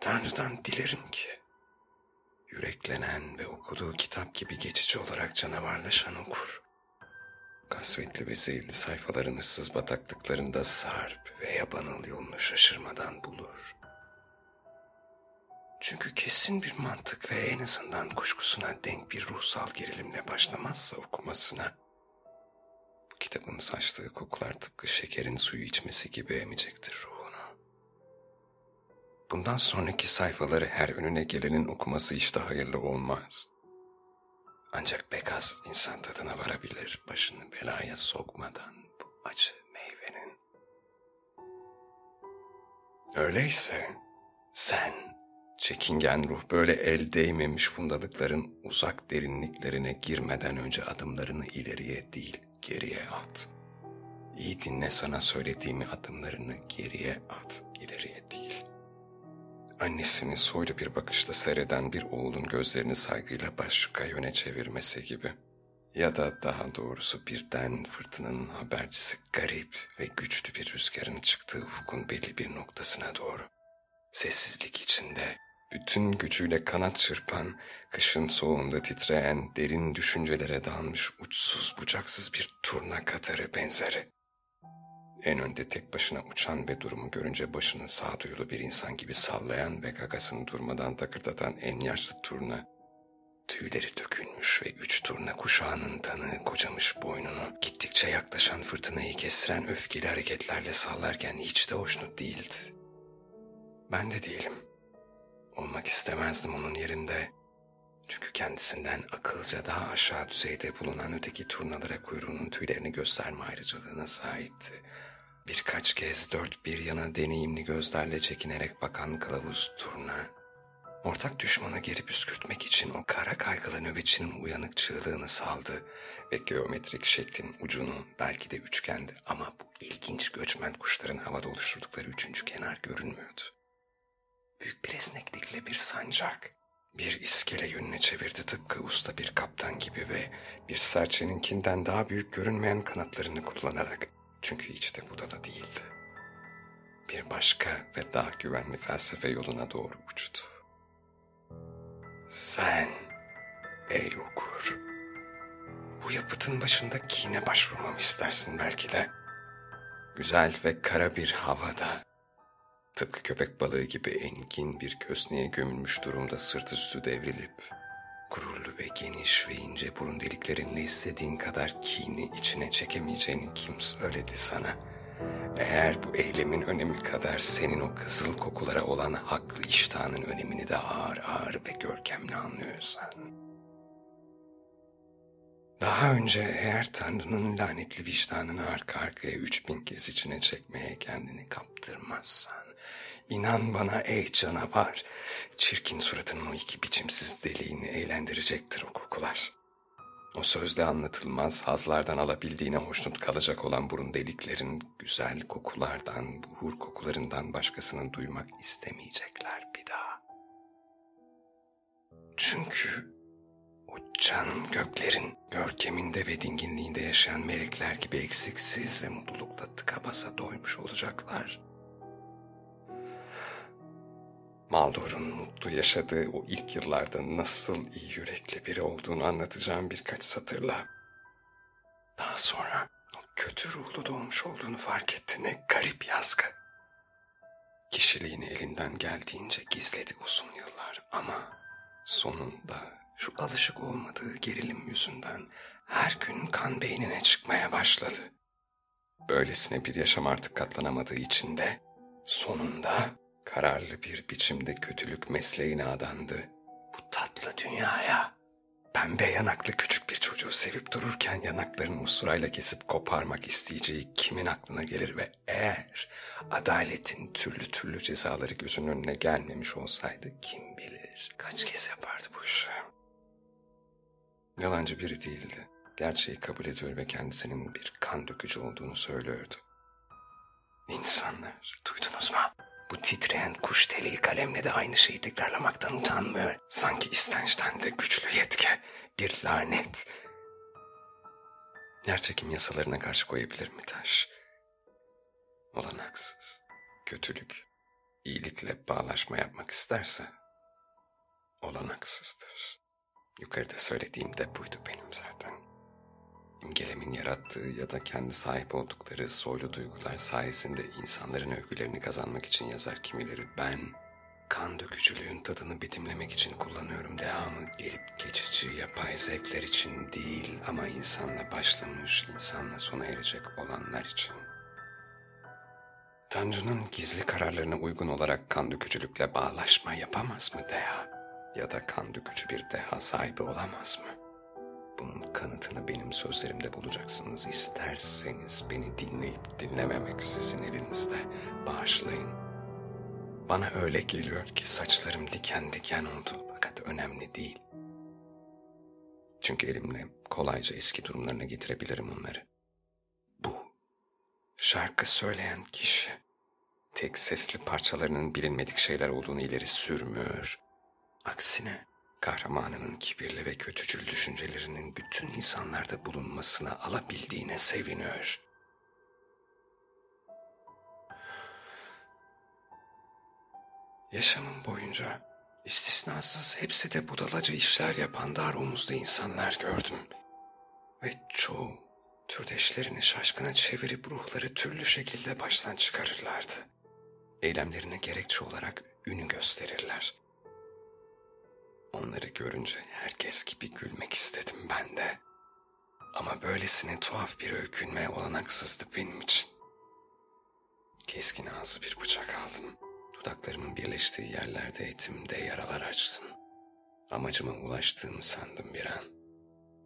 Tanrı'dan dilerim ki yüreklenen ve okuduğu kitap gibi geçici olarak canavarlaşan okur. Kasvetli ve zehirli sayfaların ıssız bataklıklarında sarp ve yabanıl yolunu şaşırmadan bulur. Çünkü kesin bir mantık ve en azından kuşkusuna denk bir ruhsal gerilimle başlamazsa okumasına, bu kitabın saçtığı kokular tıpkı şekerin suyu içmesi gibi emecektir ruhunu. Bundan sonraki sayfaları her önüne gelenin okuması işte hayırlı olmaz. Ancak pek az insan tadına varabilir başını belaya sokmadan bu acı meyvenin. Öyleyse sen çekingen ruh böyle el değmemiş fundalıkların uzak derinliklerine girmeden önce adımlarını ileriye değil geriye at. İyi dinle sana söylediğimi adımlarını geriye at, ileriye değil. Annesini soylu bir bakışla seyreden bir oğulun gözlerini saygıyla başka yöne çevirmesi gibi. Ya da daha doğrusu birden fırtınanın habercisi garip ve güçlü bir rüzgarın çıktığı ufukun belli bir noktasına doğru. Sessizlik içinde bütün gücüyle kanat çırpan, kışın soğuğunda titreyen, derin düşüncelere dalmış uçsuz bucaksız bir turna katarı benzeri. En önde tek başına uçan ve durumu görünce başını sağduyulu bir insan gibi sallayan ve gagasını durmadan takırdatan en yaşlı turna, tüyleri dökülmüş ve üç turna kuşağının tanığı kocamış boynunu gittikçe yaklaşan fırtınayı kestiren öfkeli hareketlerle sallarken hiç de hoşnut değildi. Ben de değilim. Olmak istemezdim onun yerinde. Çünkü kendisinden akılca daha aşağı düzeyde bulunan öteki turnalara kuyruğunun tüylerini gösterme ayrıcalığına sahipti. Birkaç kez dört bir yana deneyimli gözlerle çekinerek bakan kılavuz turna, ortak düşmanı geri püskürtmek için o kara kaygılı nöbetçinin uyanık çığlığını saldı ve geometrik şeklin ucunu belki de üçgendi ama bu ilginç göçmen kuşların havada oluşturdukları üçüncü kenar görünmüyordu. Büyük bir esneklikle bir sancak, bir iskele yönüne çevirdi tıpkı usta bir kaptan gibi ve bir serçeninkinden daha büyük görünmeyen kanatlarını kullanarak çünkü hiç de budala değildi. Bir başka ve daha güvenli felsefe yoluna doğru uçtu. Sen ey okur, bu yapıtın başında kine başvurmamı istersin belki de. Güzel ve kara bir havada, tıpkı köpek balığı gibi engin bir kösneye gömülmüş durumda sırt üstü devrilip, gururlu ve geniş ve ince burun deliklerinle istediğin kadar kini içine çekemeyeceğini kim söyledi sana? Eğer bu eylemin önemi kadar senin o kızıl kokulara olan haklı iştahının önemini de ağır ağır ve görkemli anlıyorsan. Daha önce eğer Tanrı'nın lanetli vicdanını arka arkaya üç bin kez içine çekmeye kendini kaptırmazsan, inan bana ey canavar, çirkin suratının o iki biçimsiz deliğini eğlendirecektir o kokular. O sözde anlatılmaz hazlardan alabildiğine hoşnut kalacak olan burun deliklerin güzel kokulardan, buhur kokularından başkasını duymak istemeyecekler bir daha. Çünkü o can göklerin görkeminde ve dinginliğinde yaşayan melekler gibi eksiksiz ve mutlulukla tıka basa doymuş olacaklar. Maldor'un mutlu yaşadığı o ilk yıllarda nasıl iyi yürekli biri olduğunu anlatacağım birkaç satırla. Daha sonra o kötü ruhlu doğmuş olduğunu fark etti ne garip yazgı. Kişiliğini elinden geldiğince gizledi uzun yıllar ama sonunda şu alışık olmadığı gerilim yüzünden her gün kan beynine çıkmaya başladı. Böylesine bir yaşam artık katlanamadığı için de sonunda kararlı bir biçimde kötülük mesleğine adandı. Bu tatlı dünyaya pembe yanaklı küçük bir çocuğu sevip dururken yanaklarını usurayla kesip koparmak isteyeceği kimin aklına gelir ve eğer adaletin türlü türlü cezaları gözünün önüne gelmemiş olsaydı kim bilir kaç kez yapardı bu işi. Yalancı biri değildi. Gerçeği kabul ediyor ve kendisinin bir kan dökücü olduğunu söylüyordu. İnsanlar duydunuz mu? Bu titreyen kuş teliği kalemle de aynı şeyi tekrarlamaktan utanmıyor. Sanki istençten de güçlü yetki, bir lanet. Yerçekim yasalarına karşı koyabilir mi taş? Olanaksız, kötülük, iyilikle bağlaşma yapmak isterse olanaksızdır. Yukarıda söylediğim de buydu benim zaten. İmgelemin yarattığı ya da kendi sahip oldukları soylu duygular sayesinde insanların övgülerini kazanmak için yazar kimileri ben kan dökücülüğün tadını betimlemek için kullanıyorum devamı gelip geçici yapay zevkler için değil ama insanla başlamış, insanla sona erecek olanlar için. Tanrı'nın gizli kararlarına uygun olarak kan dökücülükle bağlaşma yapamaz mı Deha? Ya da kan dökücü bir deha sahibi olamaz mı? Bunun kanıtını benim sözlerimde bulacaksınız. İsterseniz beni dinleyip dinlememek sizin elinizde. Bağışlayın. Bana öyle geliyor ki saçlarım diken diken oldu fakat önemli değil. Çünkü elimle kolayca eski durumlarına getirebilirim onları. Bu şarkı söyleyen kişi tek sesli parçalarının bilinmedik şeyler olduğunu ileri sürmüyor. Aksine kahramanının kibirli ve kötücül düşüncelerinin bütün insanlarda bulunmasına alabildiğine seviniyor. Yaşamım boyunca istisnasız hepsi de budalaca işler yapan dar omuzlu insanlar gördüm. Ve çoğu türdeşlerini şaşkına çevirip ruhları türlü şekilde baştan çıkarırlardı. Eylemlerine gerekçe olarak ünü gösterirler. Onları görünce herkes gibi gülmek istedim ben de. Ama böylesine tuhaf bir öykünme olanaksızdı benim için. Keskin ağzı bir bıçak aldım. Dudaklarımın birleştiği yerlerde etimde yaralar açtım. Amacıma ulaştığımı sandım bir an.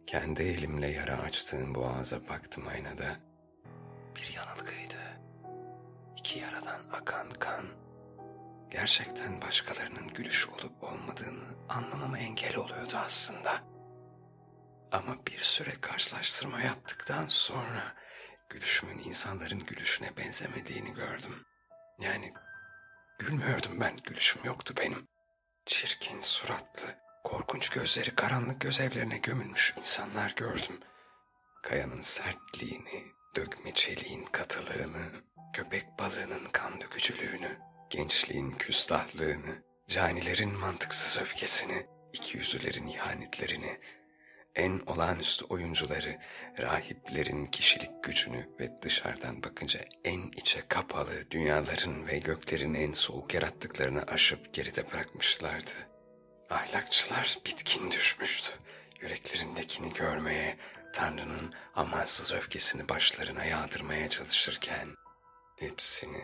Kendi elimle yara açtığım boğaza baktım aynada. Bir yanılgıydı. İki yaradan akan kan gerçekten başkalarının gülüşü olup olmadığını anlamama engel oluyordu aslında. Ama bir süre karşılaştırma yaptıktan sonra gülüşümün insanların gülüşüne benzemediğini gördüm. Yani gülmüyordum ben, gülüşüm yoktu benim. Çirkin suratlı, korkunç gözleri karanlık gözevlerine gömülmüş insanlar gördüm. Kayanın sertliğini, dökme çeliğin katılığını, köpek balığının kan dökücülüğünü, gençliğin küstahlığını, canilerin mantıksız öfkesini, ikiyüzlülerin ihanetlerini, en olağanüstü oyuncuları, rahiplerin kişilik gücünü ve dışarıdan bakınca en içe kapalı dünyaların ve göklerin en soğuk yarattıklarını aşıp geride bırakmışlardı. Ahlakçılar bitkin düşmüştü. Yüreklerindekini görmeye, Tanrı'nın amansız öfkesini başlarına yağdırmaya çalışırken hepsini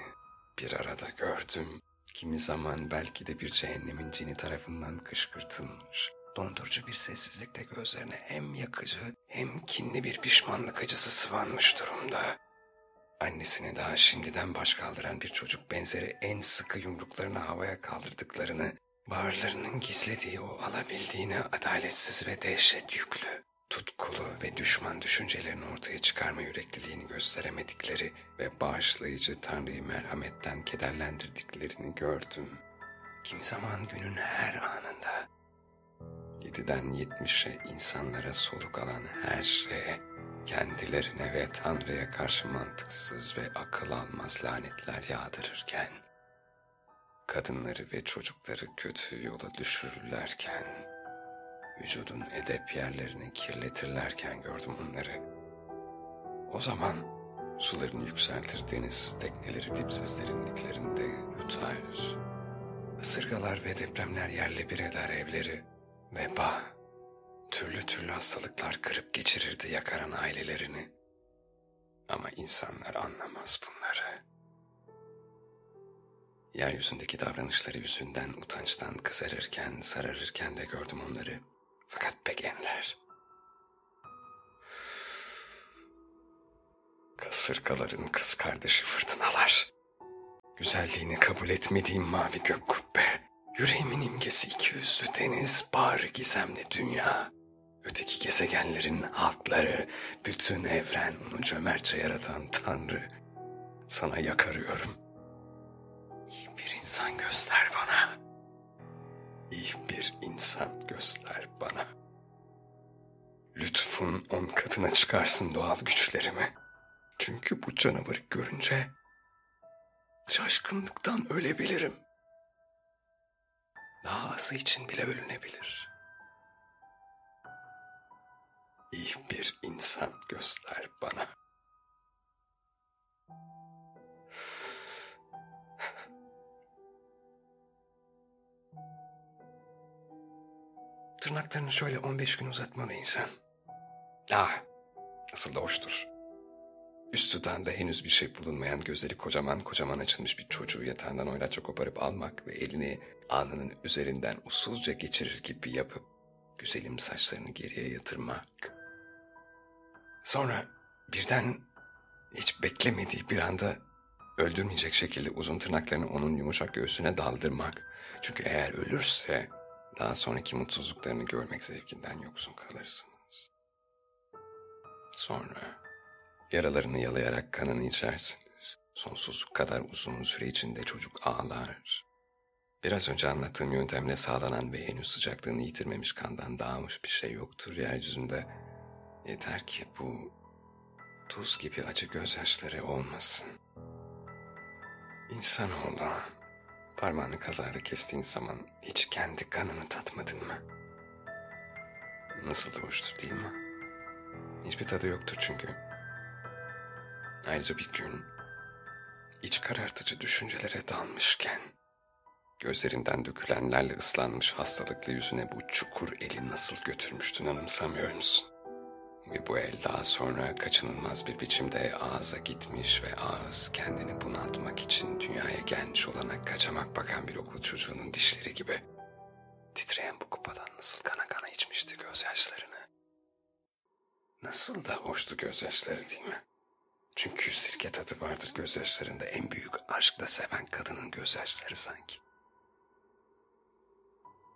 bir arada gördüm. Kimi zaman belki de bir cehennemin cini tarafından kışkırtılmış. Dondurucu bir sessizlikte gözlerine hem yakıcı hem kinli bir pişmanlık acısı sıvanmış durumda. Annesine daha şimdiden baş kaldıran bir çocuk benzeri en sıkı yumruklarını havaya kaldırdıklarını, bağırlarının gizlediği o alabildiğine adaletsiz ve dehşet yüklü, tutkulu ve düşman düşüncelerini ortaya çıkarma yürekliliğini gösteremedikleri ve bağışlayıcı Tanrı'yı merhametten kederlendirdiklerini gördüm. Kimi zaman günün her anında, yediden yetmişe insanlara soluk alan her şeye, kendilerine ve Tanrı'ya karşı mantıksız ve akıl almaz lanetler yağdırırken, kadınları ve çocukları kötü yola düşürürlerken, vücudun edep yerlerini kirletirlerken gördüm onları. O zaman sularını yükseltir deniz tekneleri dipsiz derinliklerinde yutar. Isırgalar ve depremler yerle bir eder evleri. Veba, türlü türlü hastalıklar kırıp geçirirdi yakaran ailelerini. Ama insanlar anlamaz bunları. Yeryüzündeki davranışları yüzünden utançtan kızarırken, sararırken de gördüm onları. Fakat pek enler. Kasırgaların kız kardeşi fırtınalar. Güzelliğini kabul etmediğim mavi gök kubbe. Yüreğimin imgesi iki yüzlü deniz, bar gizemli dünya. Öteki gezegenlerin halkları, bütün evren onu cömertçe yaratan Tanrı. Sana yakarıyorum. İyi bir insan göster bana. İyi bir insan göster bana. Lütfun on katına çıkarsın doğal güçlerimi. Çünkü bu canavarı görünce Şaşkınlıktan ölebilirim. Daha azı için bile ölünebilir. İyi bir insan göster bana. Tırnaklarını şöyle 15 gün uzatmalı insan. Ah, nasıl da hoştur. Üst dudağında henüz bir şey bulunmayan gözleri kocaman kocaman açılmış bir çocuğu yatağından oynaça koparıp almak ve elini alnının üzerinden usulca geçirir gibi yapıp güzelim saçlarını geriye yatırmak. Sonra birden hiç beklemediği bir anda öldürmeyecek şekilde uzun tırnaklarını onun yumuşak göğsüne daldırmak. Çünkü eğer ölürse daha sonraki mutsuzluklarını görmek zevkinden yoksun kalırsınız. Sonra yaralarını yalayarak kanını içersiniz. Sonsuzluk kadar uzun süre içinde çocuk ağlar. Biraz önce anlattığım yöntemle sağlanan ve henüz sıcaklığını yitirmemiş kandan dağılmış bir şey yoktur yeryüzünde. Yeter ki bu tuz gibi acı gözyaşları olmasın. İnsanoğlu Parmağını kazara kestiğin zaman hiç kendi kanını tatmadın mı? Nasıl da hoştur değil mi? Hiçbir tadı yoktur çünkü. Ayrıca bir gün iç karartıcı düşüncelere dalmışken gözlerinden dökülenlerle ıslanmış hastalıklı yüzüne bu çukur eli nasıl götürmüştün anımsamıyor musun? Ve bu el daha sonra kaçınılmaz bir biçimde ağza gitmiş ve ağız kendini bunaltmak için dünyaya gelmiş olana kaçamak bakan bir okul çocuğunun dişleri gibi titreyen bu kupadan nasıl kana kana içmişti gözyaşlarını. Nasıl da hoştu gözyaşları değil mi? Çünkü sirke tadı vardır gözyaşlarında en büyük aşkla seven kadının gözyaşları sanki.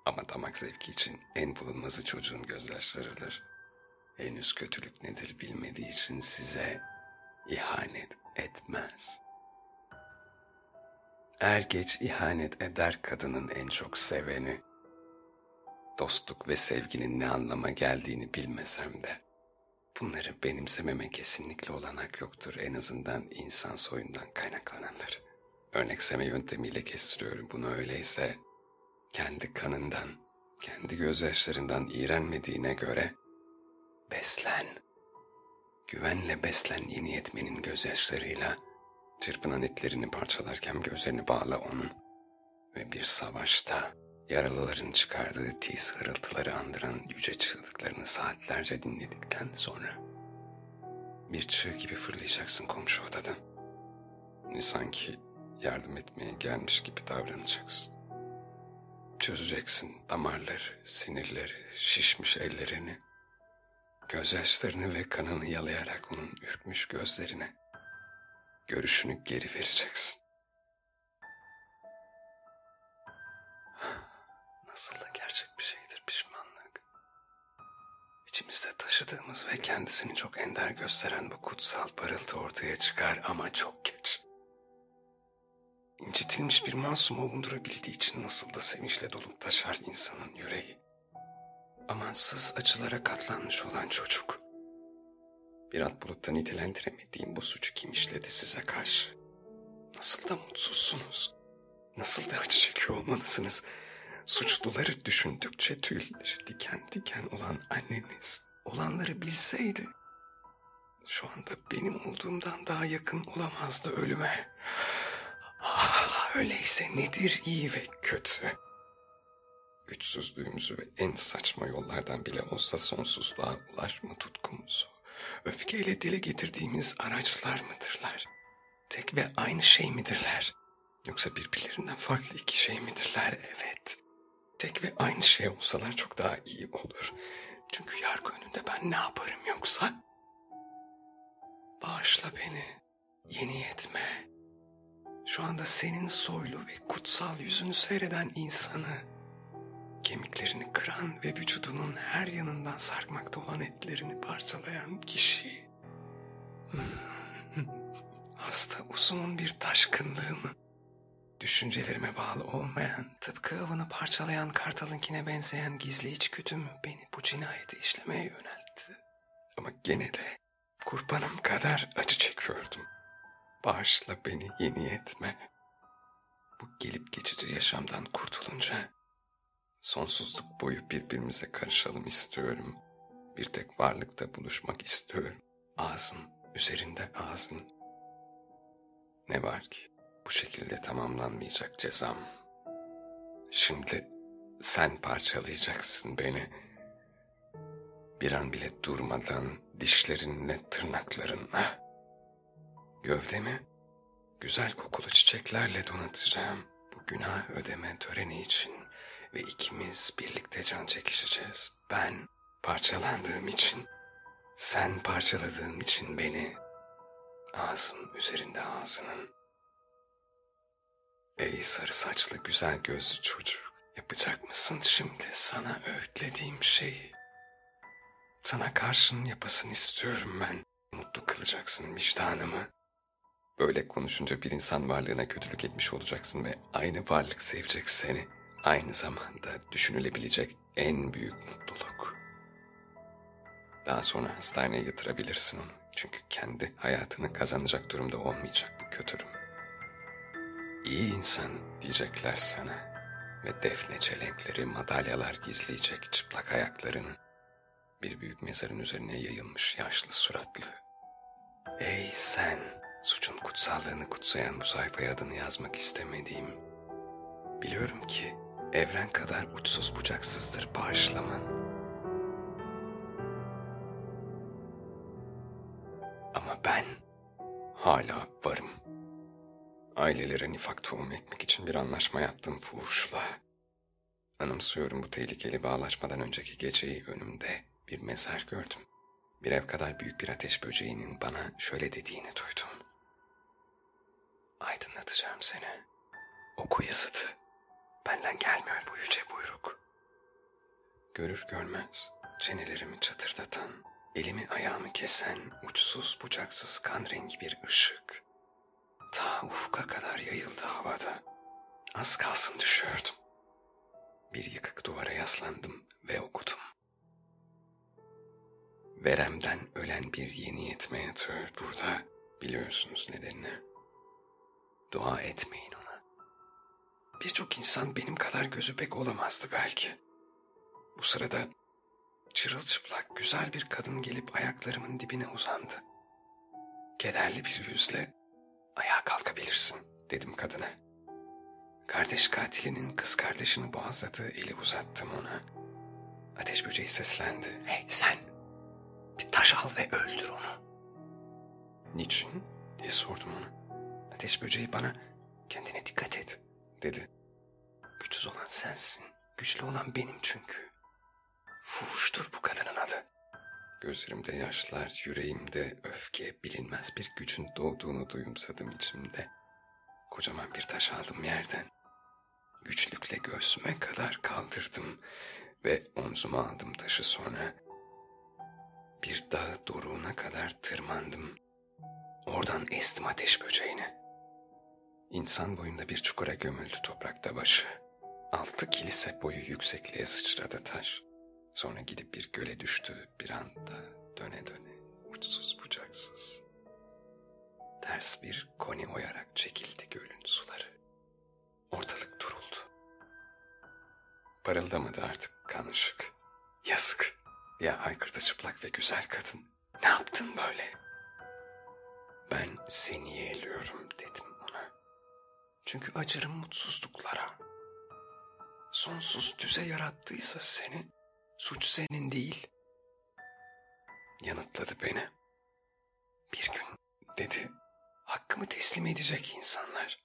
Ama damak zevki için en bulunmazı çocuğun gözyaşlarıdır henüz kötülük nedir bilmediği için size ihanet etmez. Er geç ihanet eder kadının en çok seveni. Dostluk ve sevginin ne anlama geldiğini bilmesem de bunları benimsememe kesinlikle olanak yoktur en azından insan soyundan kaynaklananlar. Örnekseme yöntemiyle kestiriyorum bunu öyleyse kendi kanından, kendi gözyaşlarından iğrenmediğine göre beslen. Güvenle beslen yeni yetmenin gözyaşlarıyla. Çırpınan etlerini parçalarken gözlerini bağla onun. Ve bir savaşta yaralıların çıkardığı tiz hırıltıları andıran yüce çığlıklarını saatlerce dinledikten sonra bir çığ gibi fırlayacaksın komşu odadan. Sanki yardım etmeye gelmiş gibi davranacaksın. Çözeceksin damarları, sinirleri, şişmiş ellerini gözyaşlarını ve kanını yalayarak onun ürkmüş gözlerine görüşünü geri vereceksin. Nasıl da gerçek bir şeydir pişmanlık. İçimizde taşıdığımız ve kendisini çok ender gösteren bu kutsal parıltı ortaya çıkar ama çok geç. İncitilmiş bir masum ovundurabildiği için nasıl da sevinçle dolup taşar insanın yüreği amansız acılara katlanmış olan çocuk. Bir alt bulutta nitelendiremediğim bu suçu kim işledi size karşı? Nasıl da mutsuzsunuz? Nasıl da acı çekiyor olmalısınız? Suçluları düşündükçe tüyleri diken diken olan anneniz olanları bilseydi şu anda benim olduğumdan daha yakın olamazdı ölüme. Ah, öyleyse nedir iyi ve kötü? Güçsüzlüğümüzü ve en saçma yollardan bile olsa sonsuzluğa ulaşma tutkumuzu, öfkeyle dile getirdiğimiz araçlar mıdırlar? Tek ve aynı şey midirler? Yoksa birbirlerinden farklı iki şey midirler? Evet. Tek ve aynı şey olsalar çok daha iyi olur. Çünkü yargı önünde ben ne yaparım yoksa? Bağışla beni, yeni yetme. Şu anda senin soylu ve kutsal yüzünü seyreden insanı kemiklerini kıran ve vücudunun her yanından sarkmakta olan etlerini parçalayan kişi. Hasta uzun bir taşkınlığı mı? Düşüncelerime bağlı olmayan, tıpkı avını parçalayan kartalınkine benzeyen gizli içgüdü mü beni bu cinayeti işlemeye yöneltti? Ama gene de kurbanım kadar acı çekiyordum. Bağışla beni yeni etme. bu gelip geçici yaşamdan kurtulunca sonsuzluk boyu birbirimize karışalım istiyorum. Bir tek varlıkta buluşmak istiyorum. Ağzım üzerinde ağzın. Ne var ki bu şekilde tamamlanmayacak cezam. Şimdi sen parçalayacaksın beni. Bir an bile durmadan dişlerinle tırnaklarınla. Gövdemi güzel kokulu çiçeklerle donatacağım. Bu günah ödeme töreni için ve ikimiz birlikte can çekişeceğiz. Ben parçalandığım için, sen parçaladığın için beni, ağzım üzerinde ağzının. Ey sarı saçlı güzel gözlü çocuk, yapacak mısın şimdi sana öğütlediğim şeyi? Sana karşın yapasın istiyorum ben. Mutlu kılacaksın vicdanımı. Böyle konuşunca bir insan varlığına kötülük etmiş olacaksın ve aynı varlık sevecek seni. Aynı zamanda düşünülebilecek en büyük mutluluk. Daha sonra hastaneye yatırabilirsin onu. Çünkü kendi hayatını kazanacak durumda olmayacak bu kötürüm. İyi insan diyecekler sana ve defne çelenkleri, madalyalar gizleyecek çıplak ayaklarını bir büyük mezarın üzerine yayılmış yaşlı suratlı. Ey sen, suçun kutsallığını kutsayan bu sayfaya adını yazmak istemediğim. Biliyorum ki evren kadar uçsuz bucaksızdır bağışlaman. Ama ben hala varım. Ailelere nifak tohum ekmek için bir anlaşma yaptım fuhuşla. Anımsıyorum bu tehlikeli bağlaşmadan önceki geceyi önümde bir mezar gördüm. Bir ev kadar büyük bir ateş böceğinin bana şöyle dediğini duydum. Aydınlatacağım seni. Oku yazıtı. Benden gelmiyor bu yüce buyruk. Görür görmez çenelerimi çatırdatan, elimi ayağımı kesen uçsuz bucaksız kan rengi bir ışık. Ta ufka kadar yayıldı havada. Az kalsın düşüyordum. Bir yıkık duvara yaslandım ve okudum. Veremden ölen bir yeni yetme yatıyor burada. Biliyorsunuz nedenini. Dua etmeyin ona. Birçok insan benim kadar gözü pek olamazdı belki. Bu sırada çırılçıplak güzel bir kadın gelip ayaklarımın dibine uzandı. Kederli bir yüzle ayağa kalkabilirsin dedim kadına. Kardeş katilinin kız kardeşini boğazladığı eli uzattım ona. Ateş böceği seslendi. Hey sen bir taş al ve öldür onu. Niçin? diye sordum ona. Ateş böceği bana kendine dikkat et dedi. Güçsüz olan sensin. Güçlü olan benim çünkü. Fuhuştur bu kadının adı. Gözlerimde yaşlar, yüreğimde öfke, bilinmez bir gücün doğduğunu duyumsadım içimde. Kocaman bir taş aldım yerden. Güçlükle göğsüme kadar kaldırdım ve omzuma aldım taşı sonra. Bir dağ doruğuna kadar tırmandım. Oradan estim ateş böceğini. İnsan boyunda bir çukura gömüldü toprakta başı. Altı kilise boyu yüksekliğe sıçradı taş. Sonra gidip bir göle düştü bir anda döne döne uçsuz bucaksız. Ters bir koni oyarak çekildi gölün suları. Ortalık duruldu. Parıldamadı artık kan ışık. Yazık ya haykırdı çıplak ve güzel kadın. Ne yaptın böyle? Ben seni yeğliyorum dedim. Çünkü acırım mutsuzluklara. Sonsuz düze yarattıysa seni, suç senin değil. Yanıtladı beni. Bir gün dedi, hakkımı teslim edecek insanlar.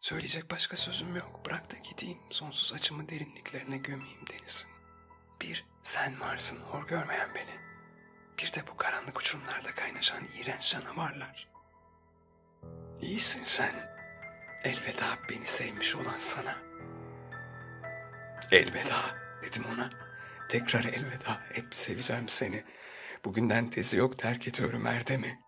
Söyleyecek başka sözüm yok. Bırak da gideyim, sonsuz acımı derinliklerine gömeyim denizin. Bir sen varsın hor görmeyen beni. Bir de bu karanlık uçurumlarda kaynaşan iğrenç canavarlar. İyisin sen. Elveda beni sevmiş olan sana. Elveda dedim ona. Tekrar elveda. Hep seveceğim seni. Bugünden tezi yok terk ediyorum Erdem'i.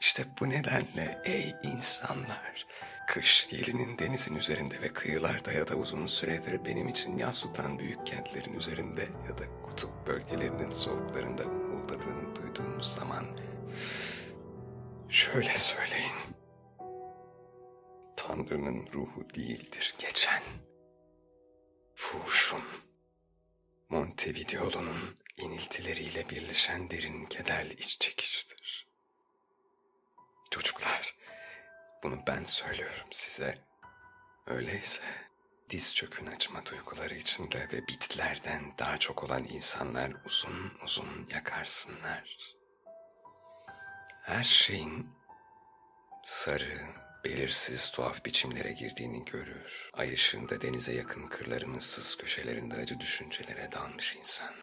İşte bu nedenle ey insanlar, kış yelinin denizin üzerinde ve kıyılarda ya da uzun süredir benim için yaz tutan büyük kentlerin üzerinde ya da kutup bölgelerinin soğuklarında uğuldadığını duyduğunuz zaman şöyle söyleyin. Tanrı'nın ruhu değildir geçen. Fuhuşun, Montevideo'nun iniltileriyle birleşen derin kederli iç çekiştir. Çocuklar, bunu ben söylüyorum size. Öyleyse diz çökün açma duyguları içinde ve bitlerden daha çok olan insanlar uzun uzun yakarsınlar. Her şeyin sarı, belirsiz tuhaf biçimlere girdiğini görür. Ay ışığında denize yakın kırların ıssız köşelerinde acı düşüncelere dalmış insan.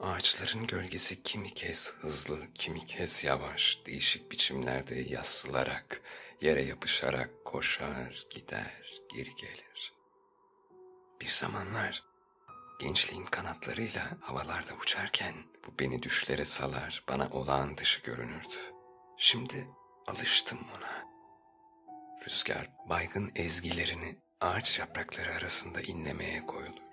Ağaçların gölgesi kimi kez hızlı, kimi kez yavaş, değişik biçimlerde yassılarak, yere yapışarak koşar, gider, geri gelir. Bir zamanlar gençliğin kanatlarıyla havalarda uçarken bu beni düşlere salar, bana olağan dışı görünürdü. Şimdi alıştım ona. Rüzgar baygın ezgilerini ağaç yaprakları arasında inlemeye koyulur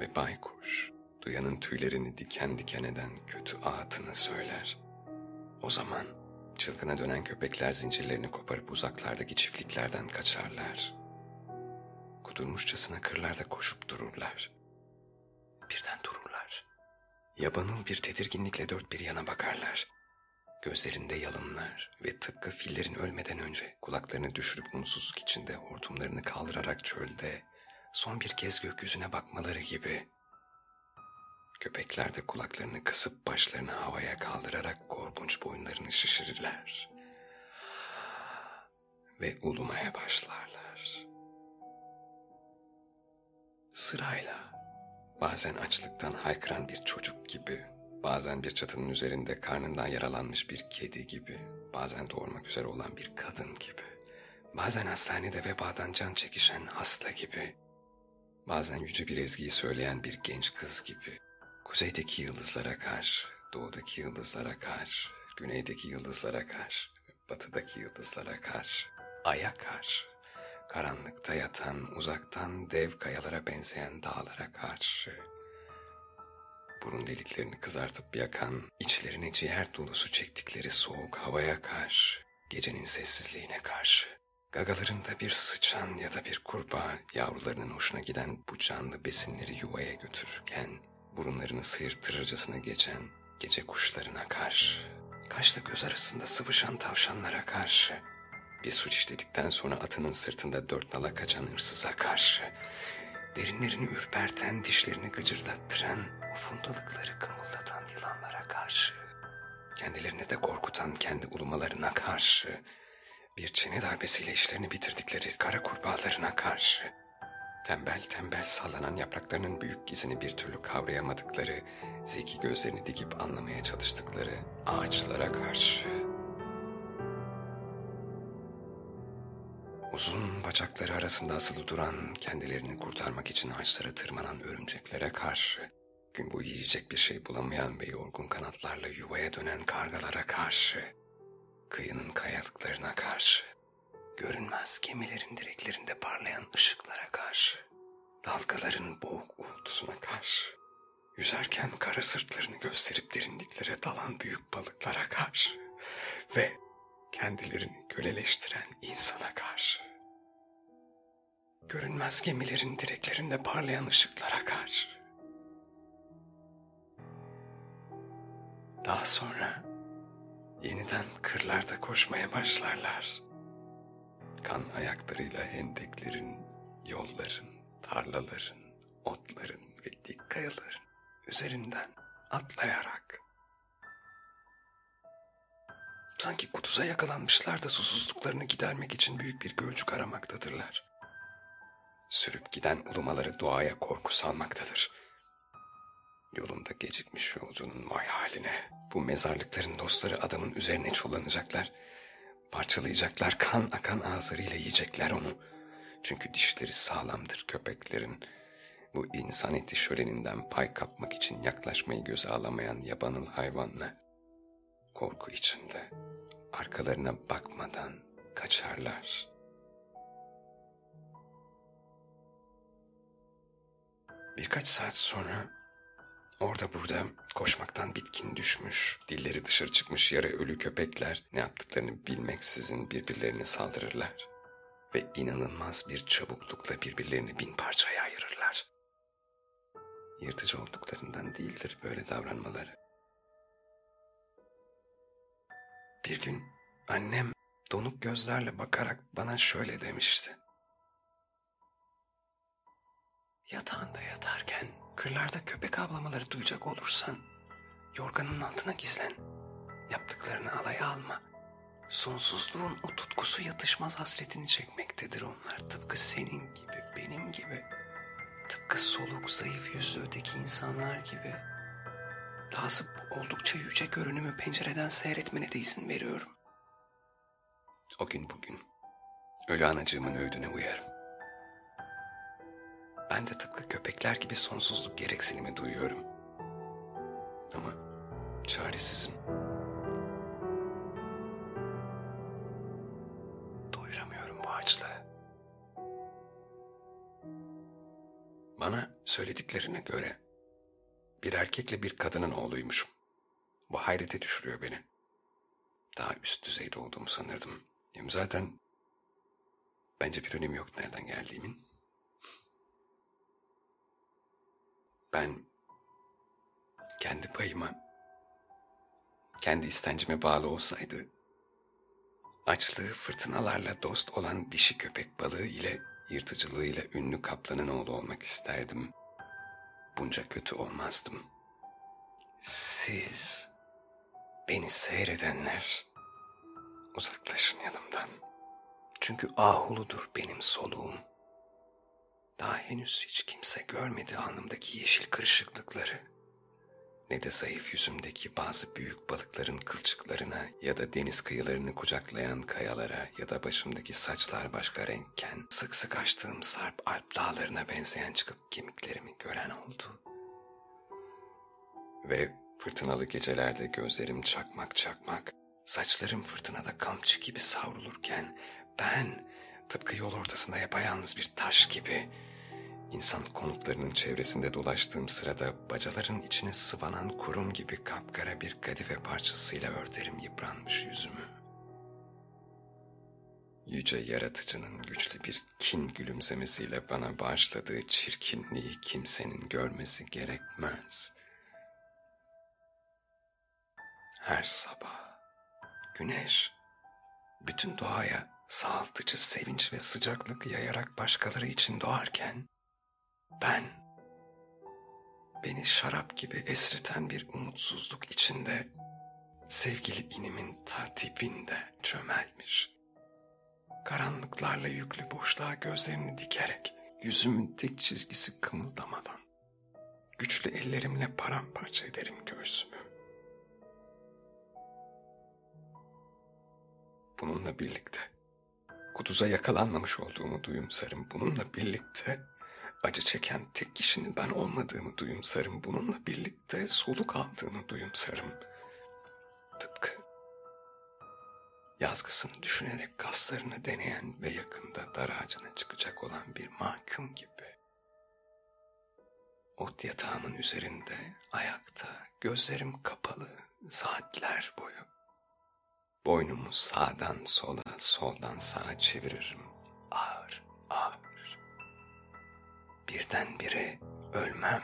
ve baykuş duyanın tüylerini diken diken eden kötü ağıtını söyler. O zaman çılgına dönen köpekler zincirlerini koparıp uzaklardaki çiftliklerden kaçarlar. Kudurmuşçasına kırlarda koşup dururlar. Birden dururlar. Yabanıl bir tedirginlikle dört bir yana bakarlar. Gözlerinde yalımlar ve tıpkı fillerin ölmeden önce kulaklarını düşürüp umutsuzluk içinde hortumlarını kaldırarak çölde son bir kez gökyüzüne bakmaları gibi Köpekler de kulaklarını kısıp başlarını havaya kaldırarak korkunç boyunlarını şişirirler. Ve ulumaya başlarlar. Sırayla bazen açlıktan haykıran bir çocuk gibi, bazen bir çatının üzerinde karnından yaralanmış bir kedi gibi, bazen doğurmak üzere olan bir kadın gibi, bazen hastanede vebadan can çekişen hasta gibi, bazen yüce bir ezgiyi söyleyen bir genç kız gibi, Kuzeydeki yıldızlara karşı, doğudaki yıldızlara karşı, güneydeki yıldızlara karşı, batıdaki yıldızlara karşı, aya karşı, karanlıkta yatan, uzaktan dev kayalara benzeyen dağlara karşı, burun deliklerini kızartıp yakan, içlerine ciğer dolusu çektikleri soğuk havaya karşı, gecenin sessizliğine karşı, gagalarında bir sıçan ya da bir kurbağa yavrularının hoşuna giden bu canlı besinleri yuvaya götürürken, burunlarını sıyırtırırcasına geçen gece kuşlarına karşı, kaşla göz arasında sıvışan tavşanlara karşı, bir suç işledikten sonra atının sırtında dört nala kaçan hırsıza karşı, derinlerini ürperten, dişlerini gıcırdattıran, ufundalıkları kımıldatan yılanlara karşı, kendilerini de korkutan kendi ulumalarına karşı, bir çene darbesiyle işlerini bitirdikleri kara kurbağalarına karşı, tembel tembel sallanan yapraklarının büyük gizini bir türlü kavrayamadıkları, zeki gözlerini dikip anlamaya çalıştıkları ağaçlara karşı. Uzun bacakları arasında asılı duran, kendilerini kurtarmak için ağaçlara tırmanan örümceklere karşı, gün boyu yiyecek bir şey bulamayan ve yorgun kanatlarla yuvaya dönen kargalara karşı, kıyının kayalıklarına karşı, görünmez gemilerin direklerinde parlayan ışıklara karşı, dalgaların boğuk uğultusuna karşı, yüzerken kara sırtlarını gösterip derinliklere dalan büyük balıklara karşı ve kendilerini köleleştiren insana karşı, görünmez gemilerin direklerinde parlayan ışıklara karşı, daha sonra yeniden kırlarda koşmaya başlarlar kan ayaklarıyla hendeklerin, yolların, tarlaların, otların ve dik kayaların üzerinden atlayarak. Sanki kutuza yakalanmışlar da susuzluklarını gidermek için büyük bir gölcük aramaktadırlar. Sürüp giden ulumaları doğaya korku salmaktadır. Yolunda gecikmiş yolcunun vay haline. Bu mezarlıkların dostları adamın üzerine çullanacaklar.'' Parçalayacaklar, kan akan ağızlarıyla yiyecekler onu. Çünkü dişleri sağlamdır köpeklerin. Bu insan eti şöleninden pay kapmak için yaklaşmayı göze alamayan yabanıl hayvanla. Korku içinde arkalarına bakmadan kaçarlar. Birkaç saat sonra Orada burada koşmaktan bitkin düşmüş, dilleri dışarı çıkmış yarı ölü köpekler ne yaptıklarını bilmeksizin birbirlerine saldırırlar. ve inanılmaz bir çabuklukla birbirlerini bin parçaya ayırırlar. Yırtıcı olduklarından değildir böyle davranmaları. Bir gün annem donuk gözlerle bakarak bana şöyle demişti. Yatağında yatarken kırlarda köpek avlamaları duyacak olursan yorganın altına gizlen. Yaptıklarını alaya alma. Sonsuzluğun o tutkusu yatışmaz hasretini çekmektedir onlar. Tıpkı senin gibi, benim gibi. Tıpkı soluk, zayıf yüzlü öteki insanlar gibi. Dahası oldukça yüce görünümü pencereden seyretmene de izin veriyorum. O gün bugün ölü anacığımın öğüdüne uyarım. Ben de tıpkı köpekler gibi sonsuzluk gereksinimi duyuyorum. Ama çaresizim. Doyuramıyorum bu açlığı. Bana söylediklerine göre bir erkekle bir kadının oğluymuşum. Bu hayrete düşürüyor beni. Daha üst düzeyde olduğumu sanırdım. Hem zaten bence bir önemi yok nereden geldiğimin. Ben kendi payıma, kendi istencime bağlı olsaydı, açlığı fırtınalarla dost olan dişi köpek balığı ile yırtıcılığıyla ünlü kaplanın oğlu olmak isterdim. Bunca kötü olmazdım. Siz, beni seyredenler, uzaklaşın yanımdan. Çünkü ahuludur benim soluğum. Daha henüz hiç kimse görmedi alnımdaki yeşil kırışıklıkları. Ne de zayıf yüzümdeki bazı büyük balıkların kılçıklarına ya da deniz kıyılarını kucaklayan kayalara ya da başımdaki saçlar başka renkken sık sık açtığım sarp alp dağlarına benzeyen çıkıp kemiklerimi gören oldu. Ve fırtınalı gecelerde gözlerim çakmak çakmak, saçlarım fırtınada kamçı gibi savrulurken ben tıpkı yol ortasında yapayalnız bir taş gibi İnsan konutlarının çevresinde dolaştığım sırada bacaların içine sıvanan kurum gibi kapkara bir kadife parçasıyla örterim yıpranmış yüzümü. Yüce yaratıcının güçlü bir kin gülümsemesiyle bana bağışladığı çirkinliği kimsenin görmesi gerekmez. Her sabah güneş bütün doğaya sağaltıcı sevinç ve sıcaklık yayarak başkaları için doğarken ben, beni şarap gibi esriten bir umutsuzluk içinde sevgili inimin ta çömelmiş. Karanlıklarla yüklü boşluğa gözlerini dikerek yüzümün tek çizgisi kımıldamadan güçlü ellerimle paramparça ederim göğsümü. Bununla birlikte kutuza yakalanmamış olduğumu duyumsarım. Bununla birlikte acı çeken tek kişinin ben olmadığımı duyumsarım. Bununla birlikte soluk aldığımı duyumsarım. Tıpkı yazgısını düşünerek kaslarını deneyen ve yakında dar ağacına çıkacak olan bir mahkum gibi. Ot yatağımın üzerinde, ayakta, gözlerim kapalı, saatler boyu. Boynumu sağdan sola, soldan sağa çeviririm. Ağır, ağır birdenbire ölmem.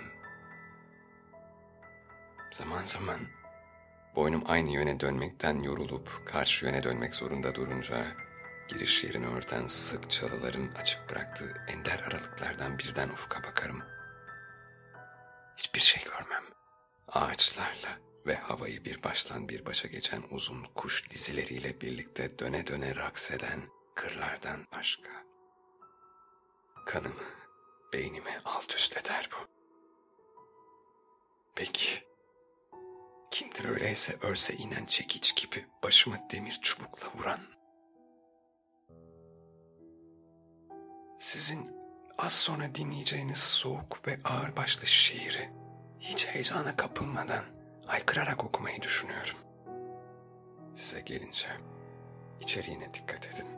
Zaman zaman boynum aynı yöne dönmekten yorulup karşı yöne dönmek zorunda durunca giriş yerini örten sık çalıların açık bıraktığı ender aralıklardan birden ufka bakarım. Hiçbir şey görmem. Ağaçlarla ve havayı bir baştan bir başa geçen uzun kuş dizileriyle birlikte döne döne raks eden kırlardan başka. Kanımı Beynimi alt üst eder bu. Peki, kimdir öyleyse örse inen çekiç gibi başıma demir çubukla vuran? Sizin az sonra dinleyeceğiniz soğuk ve ağırbaşlı şiiri hiç heyecana kapılmadan aykırarak okumayı düşünüyorum. Size gelince içeriğine dikkat edin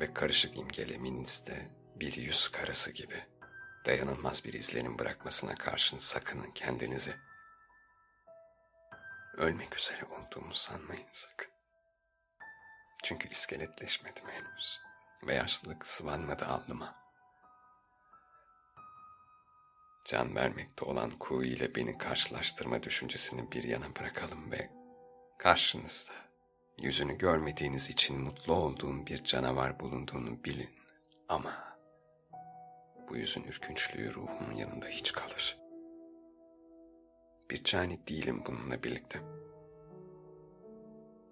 ve karışık imgeleminizde bir yüz karası gibi dayanılmaz bir izlenim bırakmasına karşın sakının kendinizi. Ölmek üzere olduğumu sanmayın sakın. Çünkü iskeletleşmedim henüz. ve yaşlılık sıvanmadı alnıma. Can vermekte olan kuğu ile beni karşılaştırma düşüncesini bir yana bırakalım ve karşınızda yüzünü görmediğiniz için mutlu olduğum bir canavar bulunduğunu bilin ama bu yüzün ürkünçlüğü ruhumun yanında hiç kalır. Bir cani değilim bununla birlikte.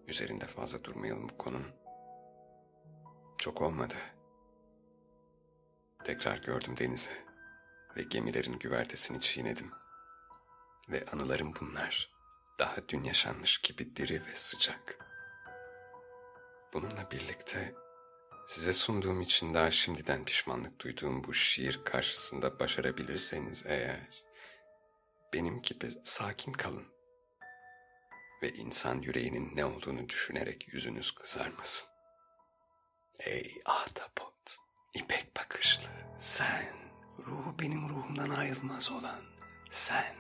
Üzerinde fazla durmayalım bu konunun. Çok olmadı. Tekrar gördüm denizi ve gemilerin güvertesini çiğnedim. Ve anılarım bunlar. Daha dün yaşanmış gibi diri ve sıcak. Bununla birlikte size sunduğum için daha şimdiden pişmanlık duyduğum bu şiir karşısında başarabilirseniz eğer benim gibi sakin kalın ve insan yüreğinin ne olduğunu düşünerek yüzünüz kızarmasın. Ey ahtapot, ipek bakışlı, sen, ruhu benim ruhumdan ayrılmaz olan, sen,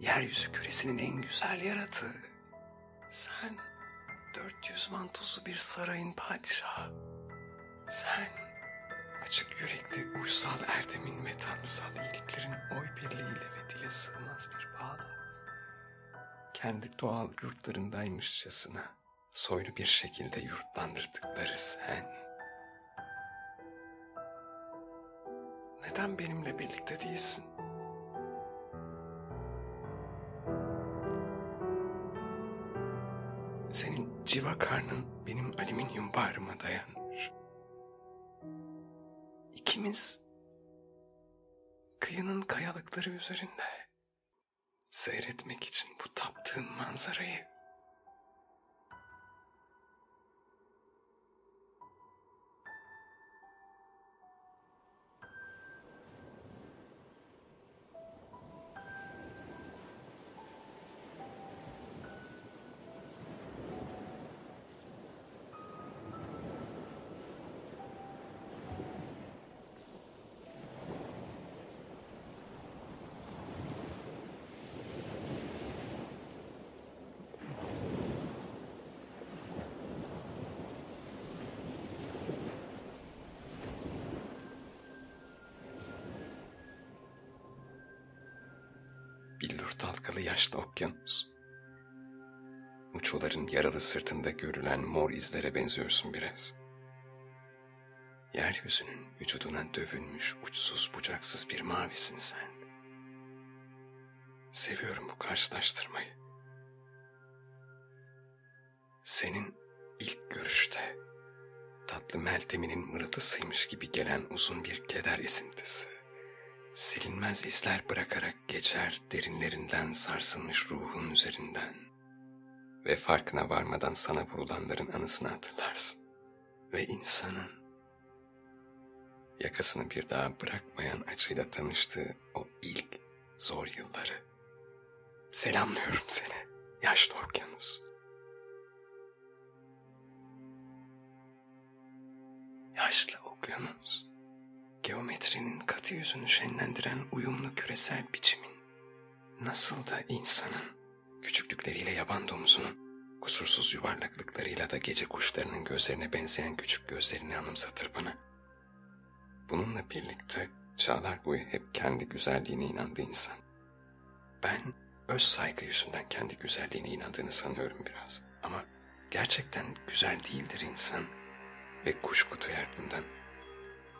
yeryüzü küresinin en güzel yaratığı, sen, 400 mantoslu bir sarayın padişahı, sen, açık yürekli uysal erdemin ve tanrısal iyiliklerin oy birliğiyle ve dile sığmaz bir bağla, kendi doğal yurtlarındaymışçasına soylu bir şekilde yurtlandırdıkları sen, Neden benimle birlikte değilsin? Senin civa karnın benim alüminyum bağrıma dayanır. İkimiz kıyının kayalıkları üzerinde seyretmek için bu taptığın manzarayı yaşlı okyanus. Uçuların yaralı sırtında görülen mor izlere benziyorsun biraz. Yeryüzünün vücuduna dövülmüş uçsuz bucaksız bir mavisin sen. Seviyorum bu karşılaştırmayı. Senin ilk görüşte tatlı Meltem'inin mırıltısıymış gibi gelen uzun bir keder esintisi silinmez izler bırakarak geçer derinlerinden sarsılmış ruhun üzerinden. Ve farkına varmadan sana vurulanların anısını hatırlarsın. Ve insanın yakasını bir daha bırakmayan acıyla tanıştığı o ilk zor yılları. Selamlıyorum seni yaşlı okyanus. Yaşlı okyanus geometrinin katı yüzünü şenlendiren uyumlu küresel biçimin, nasıl da insanın, küçüklükleriyle yaban domuzunun, kusursuz yuvarlaklıklarıyla da gece kuşlarının gözlerine benzeyen küçük gözlerini anımsatır bana. Bununla birlikte çağlar boyu hep kendi güzelliğine inandı insan. Ben öz saygı yüzünden kendi güzelliğine inandığını sanıyorum biraz. Ama gerçekten güzel değildir insan ve kuşku duyar bundan.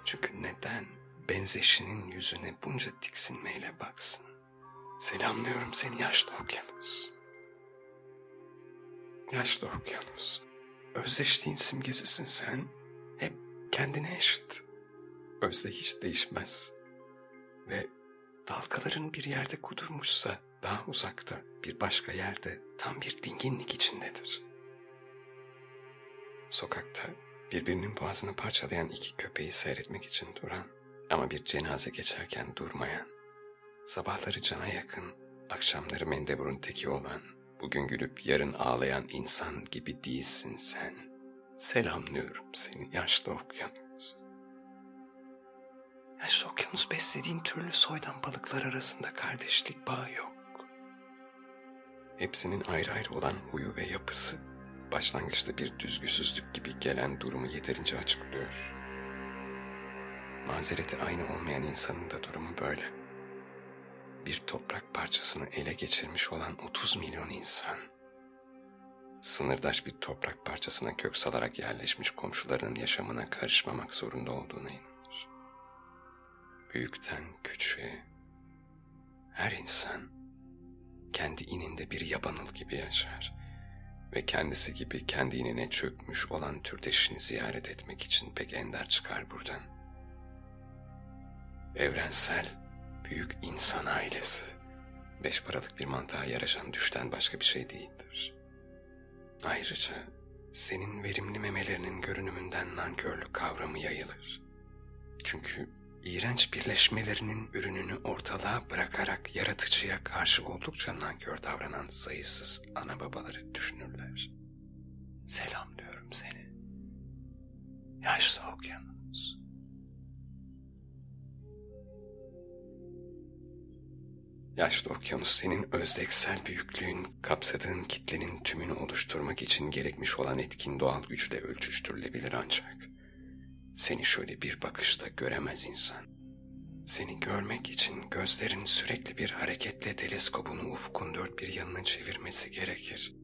Çünkü neden benzeşinin yüzüne bunca tiksinmeyle baksın? Selamlıyorum seni yaşlı okyanus. Yaşlı okyanus. Özdeşliğin simgesisin sen. Hep kendine eşit. Özde hiç değişmez. Ve dalgaların bir yerde kudurmuşsa daha uzakta bir başka yerde tam bir dinginlik içindedir. Sokakta birbirinin boğazını parçalayan iki köpeği seyretmek için duran ama bir cenaze geçerken durmayan, sabahları cana yakın, akşamları mendeburun teki olan, bugün gülüp yarın ağlayan insan gibi değilsin sen. Selamlıyorum seni yaşlı okyanus. Yaşlı okyanus beslediğin türlü soydan balıklar arasında kardeşlik bağı yok. Hepsinin ayrı ayrı olan huyu ve yapısı başlangıçta bir düzgüsüzlük gibi gelen durumu yeterince açıklıyor. Mazereti aynı olmayan insanın da durumu böyle. Bir toprak parçasını ele geçirmiş olan 30 milyon insan, sınırdaş bir toprak parçasına kök salarak yerleşmiş komşularının yaşamına karışmamak zorunda olduğuna inanır. Büyükten küçüğe, her insan kendi ininde bir yabanıl gibi yaşar ve kendisi gibi kendi çökmüş olan türdeşini ziyaret etmek için pek ender çıkar buradan. Evrensel, büyük insan ailesi, beş paralık bir mantığa yaraşan düşten başka bir şey değildir. Ayrıca senin verimli memelerinin görünümünden nankörlük kavramı yayılır. Çünkü iğrenç birleşmelerinin ürününü ortalığa bırakarak yaratıcıya karşı oldukça nankör davranan sayısız ana babaları düşünürler. Selamlıyorum seni. Yaşlı okyanus. Yaşlı okyanus senin özdeksel büyüklüğün kapsadığın kitlenin tümünü oluşturmak için gerekmiş olan etkin doğal güçle ölçüştürülebilir ancak seni şöyle bir bakışta göremez insan. Seni görmek için gözlerin sürekli bir hareketle teleskobunu ufkun dört bir yanına çevirmesi gerekir.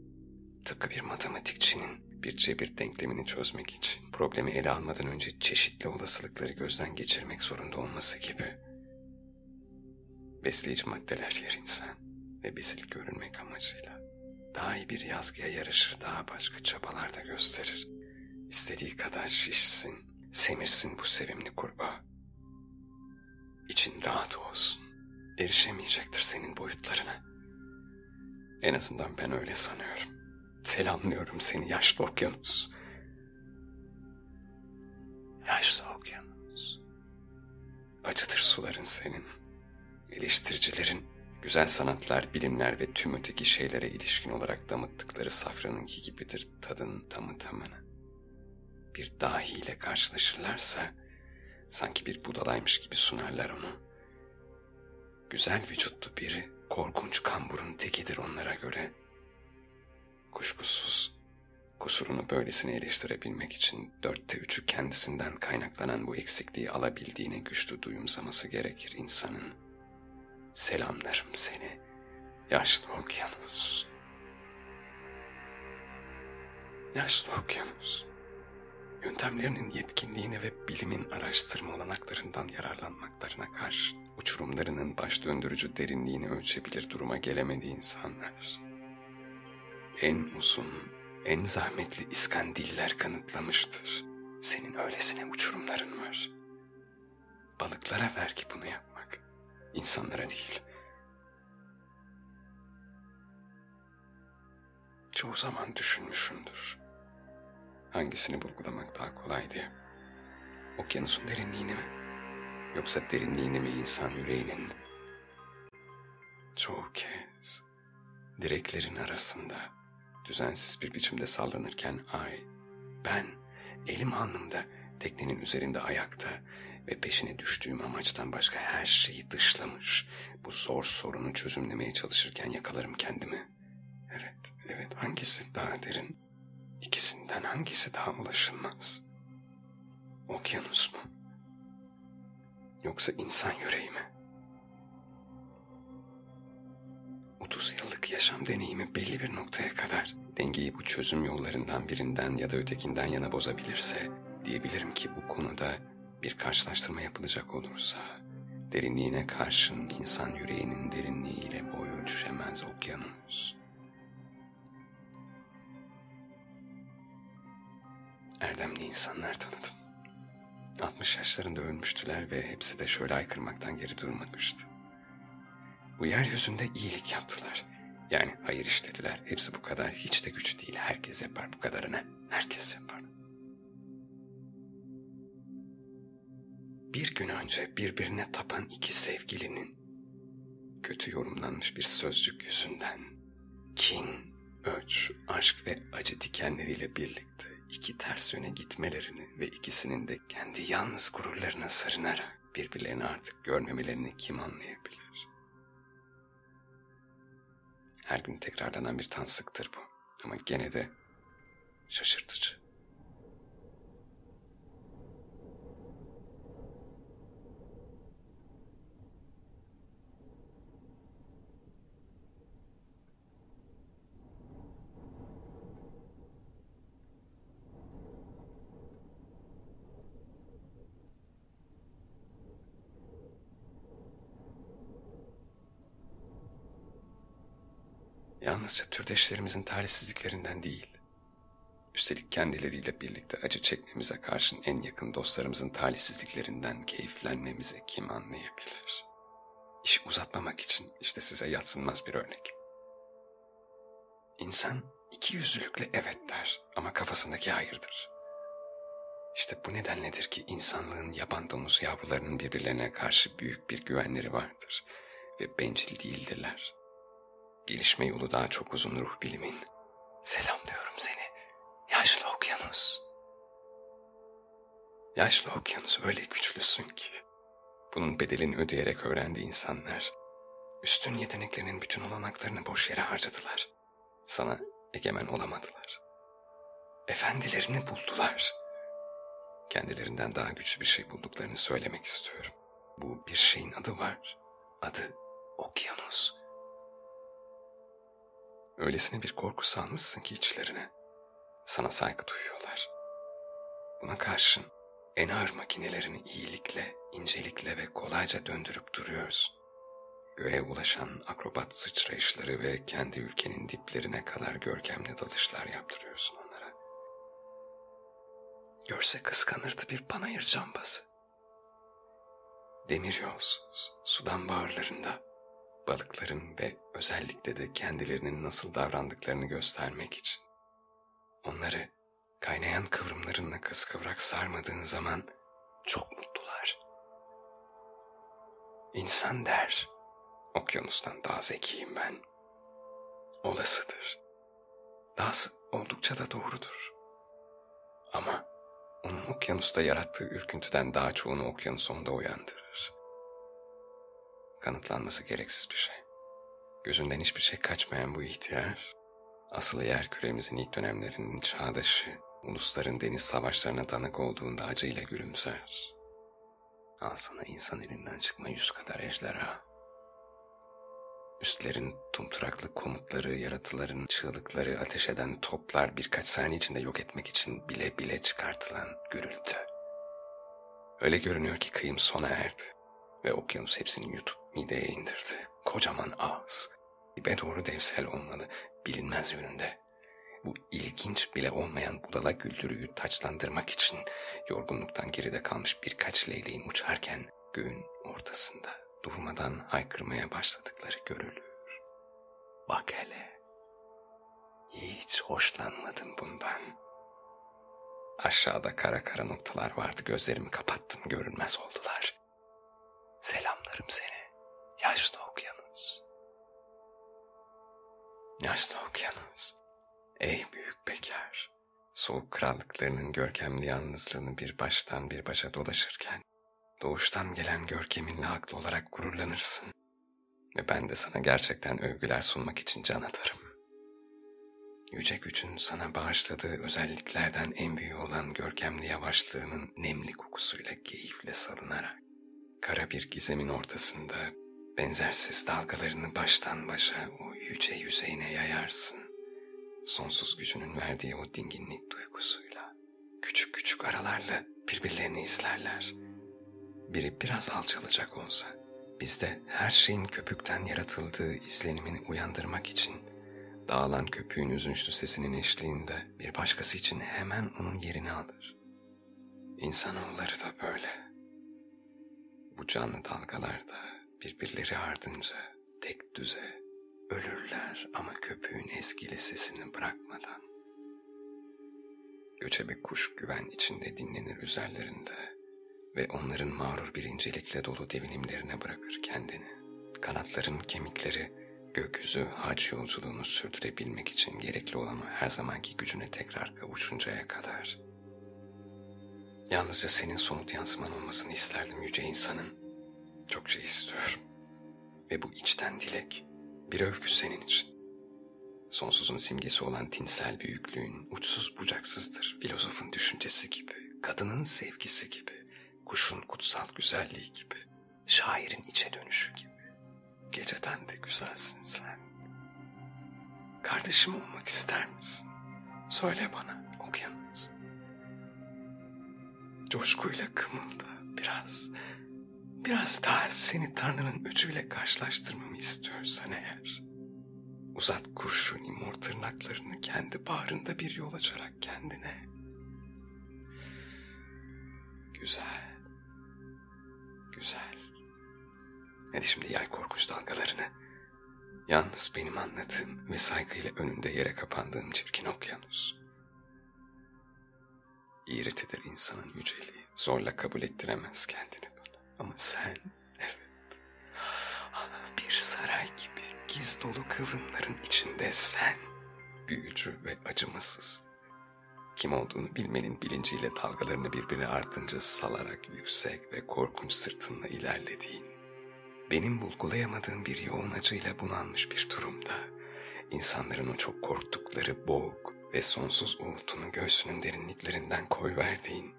Tıpkı bir matematikçinin bir cebir denklemini çözmek için problemi ele almadan önce çeşitli olasılıkları gözden geçirmek zorunda olması gibi. Besleyici maddeler yer insan ve besil görünmek amacıyla daha iyi bir yazgıya yarışır daha başka çabalar da gösterir. İstediği kadar şişsin, semirsin bu sevimli kurbağa. İçin rahat olsun. Erişemeyecektir senin boyutlarına. En azından ben öyle sanıyorum. Selamlıyorum seni yaşlı okyanus. Yaşlı okyanus. Acıdır suların senin. Eleştiricilerin güzel sanatlar, bilimler ve tüm öteki şeylere ilişkin olarak damıttıkları safranınki gibidir tadın tamı tamına. Bir dahiyle karşılaşırlarsa sanki bir budalaymış gibi sunarlar onu. Güzel vücutlu biri korkunç kamburun tekidir onlara göre. Kuşkusuz kusurunu böylesine eleştirebilmek için dörtte üçü kendisinden kaynaklanan bu eksikliği alabildiğine güçlü duyumsaması gerekir insanın. Selamlarım seni, yaşlı okyanus. Yaşlı okyanus. Yöntemlerinin yetkinliğine ve bilimin araştırma olanaklarından yararlanmaklarına karşı uçurumlarının baş döndürücü derinliğini ölçebilir duruma gelemedi insanlar. En uzun, en zahmetli iskandiller kanıtlamıştır. Senin öylesine uçurumların var. Balıklara ver ki bunu yapmak. insanlara değil. Çoğu zaman düşünmüşümdür. Hangisini bulgulamak daha kolay diye. Okyanusun derinliğini mi? Yoksa derinliğini mi insan yüreğinin? Çoğu kez direklerin arasında düzensiz bir biçimde sallanırken ay, ben elim alnımda teknenin üzerinde ayakta ve peşine düştüğüm amaçtan başka her şeyi dışlamış. Bu zor sorunu çözümlemeye çalışırken yakalarım kendimi. Evet, evet hangisi daha derin? İkisinden hangisi daha ulaşılmaz? Okyanus mu? Yoksa insan yüreği mi? 30 yıllık yaşam deneyimi belli bir noktaya kadar dengeyi bu çözüm yollarından birinden ya da ötekinden yana bozabilirse diyebilirim ki bu konuda bir karşılaştırma yapılacak olursa derinliğine karşın insan yüreğinin derinliğiyle boy ölçüşemez okyanus. Erdemli insanlar tanıdım. 60 yaşlarında ölmüştüler ve hepsi de şöyle aykırmaktan geri durmamıştı. Bu yeryüzünde iyilik yaptılar. Yani hayır işlediler. Hepsi bu kadar. Hiç de güç değil. Herkes yapar bu kadarını. Herkes yapar. Bir gün önce birbirine tapan iki sevgilinin kötü yorumlanmış bir sözcük yüzünden kin, öç, aşk ve acı dikenleriyle birlikte iki ters yöne gitmelerini ve ikisinin de kendi yalnız gururlarına sığınarak birbirlerini artık görmemelerini kim anlayabilir? Her gün tekrarlanan bir tansıktır bu. Ama gene de şaşırtıcı. Yalnızca türdeşlerimizin talihsizliklerinden değil, üstelik kendileriyle birlikte acı çekmemize karşın en yakın dostlarımızın talihsizliklerinden keyiflenmemize kim anlayabilir? İş uzatmamak için işte size yatsınmaz bir örnek. İnsan iki yüzlülükle evet der ama kafasındaki hayırdır. İşte bu nedenledir ki insanlığın yaban domuz yavrularının birbirlerine karşı büyük bir güvenleri vardır ve bencil değildirler. Gelişme yolu daha çok uzun ruh bilimin. Selamlıyorum seni, yaşlı okyanus. Yaşlı okyanus öyle güçlüsün ki. Bunun bedelini ödeyerek öğrendi insanlar. Üstün yeteneklerinin bütün olanaklarını boş yere harcadılar. Sana egemen olamadılar. Efendilerini buldular. Kendilerinden daha güçlü bir şey bulduklarını söylemek istiyorum. Bu bir şeyin adı var. Adı okyanus. Öylesine bir korku salmışsın ki içlerine. Sana saygı duyuyorlar. Buna karşın en ağır makinelerini iyilikle, incelikle ve kolayca döndürüp duruyorsun. Göğe ulaşan akrobat sıçrayışları ve kendi ülkenin diplerine kadar görkemli dalışlar yaptırıyorsun onlara. Görse kıskanırdı bir panayır cambazı. Demir yolsuz, sudan bağırlarında balıkların ve özellikle de kendilerinin nasıl davrandıklarını göstermek için. Onları kaynayan kıvrımlarınla kıskıvrak sarmadığın zaman çok mutlular. İnsan der, okyanustan daha zekiyim ben. Olasıdır. Dahası oldukça da doğrudur. Ama onun okyanusta yarattığı ürküntüden daha çoğunu okyanus onda uyandırır. Kanıtlanması gereksiz bir şey. Gözünden hiçbir şey kaçmayan bu ihtiyar, asıl yer küremizin ilk dönemlerinin çağdaşı, ulusların deniz savaşlarına tanık olduğunda acıyla gülümser. Al sana insan elinden çıkma yüz kadar ejderha. Üstlerin tumturaklı komutları, yaratıların çığlıkları, ateş eden toplar birkaç saniye içinde yok etmek için bile bile çıkartılan gürültü. Öyle görünüyor ki kıyım sona erdi ve okyanus hepsini yutup mideye indirdi. Kocaman ağız, dibe doğru devsel olmalı, bilinmez yönünde. Bu ilginç bile olmayan budala güldürüyü taçlandırmak için yorgunluktan geride kalmış birkaç leyleğin uçarken göğün ortasında durmadan haykırmaya başladıkları görülür. Bak hele, hiç hoşlanmadım bundan. Aşağıda kara kara noktalar vardı gözlerimi kapattım görünmez oldular. Selamlarım seni, yaşlı okyanus. Yaşlı okyanus, ey büyük bekar, soğuk krallıklarının görkemli yalnızlığını bir baştan bir başa dolaşırken, doğuştan gelen görkeminle haklı olarak gururlanırsın. Ve ben de sana gerçekten övgüler sunmak için can atarım. Yüce gücün sana bağışladığı özelliklerden en büyüğü olan görkemli yavaşlığının nemli kokusuyla keyifle salınarak, kara bir gizemin ortasında benzersiz dalgalarını baştan başa o yüce yüzeyine yayarsın. Sonsuz gücünün verdiği o dinginlik duygusuyla, küçük küçük aralarla birbirlerini izlerler. Biri biraz alçalacak olsa, bizde her şeyin köpükten yaratıldığı izlenimini uyandırmak için dağılan köpüğün üzünçlü sesinin eşliğinde bir başkası için hemen onun yerini alır. İnsanoğulları da böyle. Bu canlı dalgalarda birbirleri ardınca tek düze ölürler ama köpüğün eskili sesini bırakmadan. Göçebe kuş güven içinde dinlenir üzerlerinde ve onların mağrur bir incelikle dolu devinimlerine bırakır kendini. Kanatların kemikleri gökyüzü hac yolculuğunu sürdürebilmek için gerekli olan her zamanki gücüne tekrar kavuşuncaya kadar. Yalnızca senin somut yansıman olmasını isterdim yüce insanın. Çok şey istiyorum. Ve bu içten dilek bir övgü senin için. Sonsuzun simgesi olan tinsel büyüklüğün uçsuz bucaksızdır filozofun düşüncesi gibi, kadının sevgisi gibi, kuşun kutsal güzelliği gibi, şairin içe dönüşü gibi. Geceden de güzelsin sen. Kardeşim olmak ister misin? Söyle bana okyanus. Coşkuyla kımılda biraz, biraz daha seni Tanrı'nın öcüyle karşılaştırmamı istiyorsan eğer. Uzat kurşuni mor tırnaklarını kendi bağrında bir yol açarak kendine. Güzel. Güzel. Hadi şimdi yay korkunç dalgalarını. Yalnız benim anladığım ve saygıyla önünde yere kapandığım çirkin okyanus. İğretidir insanın yüceliği. Zorla kabul ettiremez kendini. Ama sen, evet. Bir saray gibi giz dolu kıvrımların içinde sen. Büyücü ve acımasız. Kim olduğunu bilmenin bilinciyle dalgalarını birbirine ardınca salarak yüksek ve korkunç sırtınla ilerlediğin. Benim bulgulayamadığım bir yoğun acıyla bunalmış bir durumda. insanların o çok korktukları boğuk, ve sonsuz uğultunu göğsünün derinliklerinden koy verdiğin,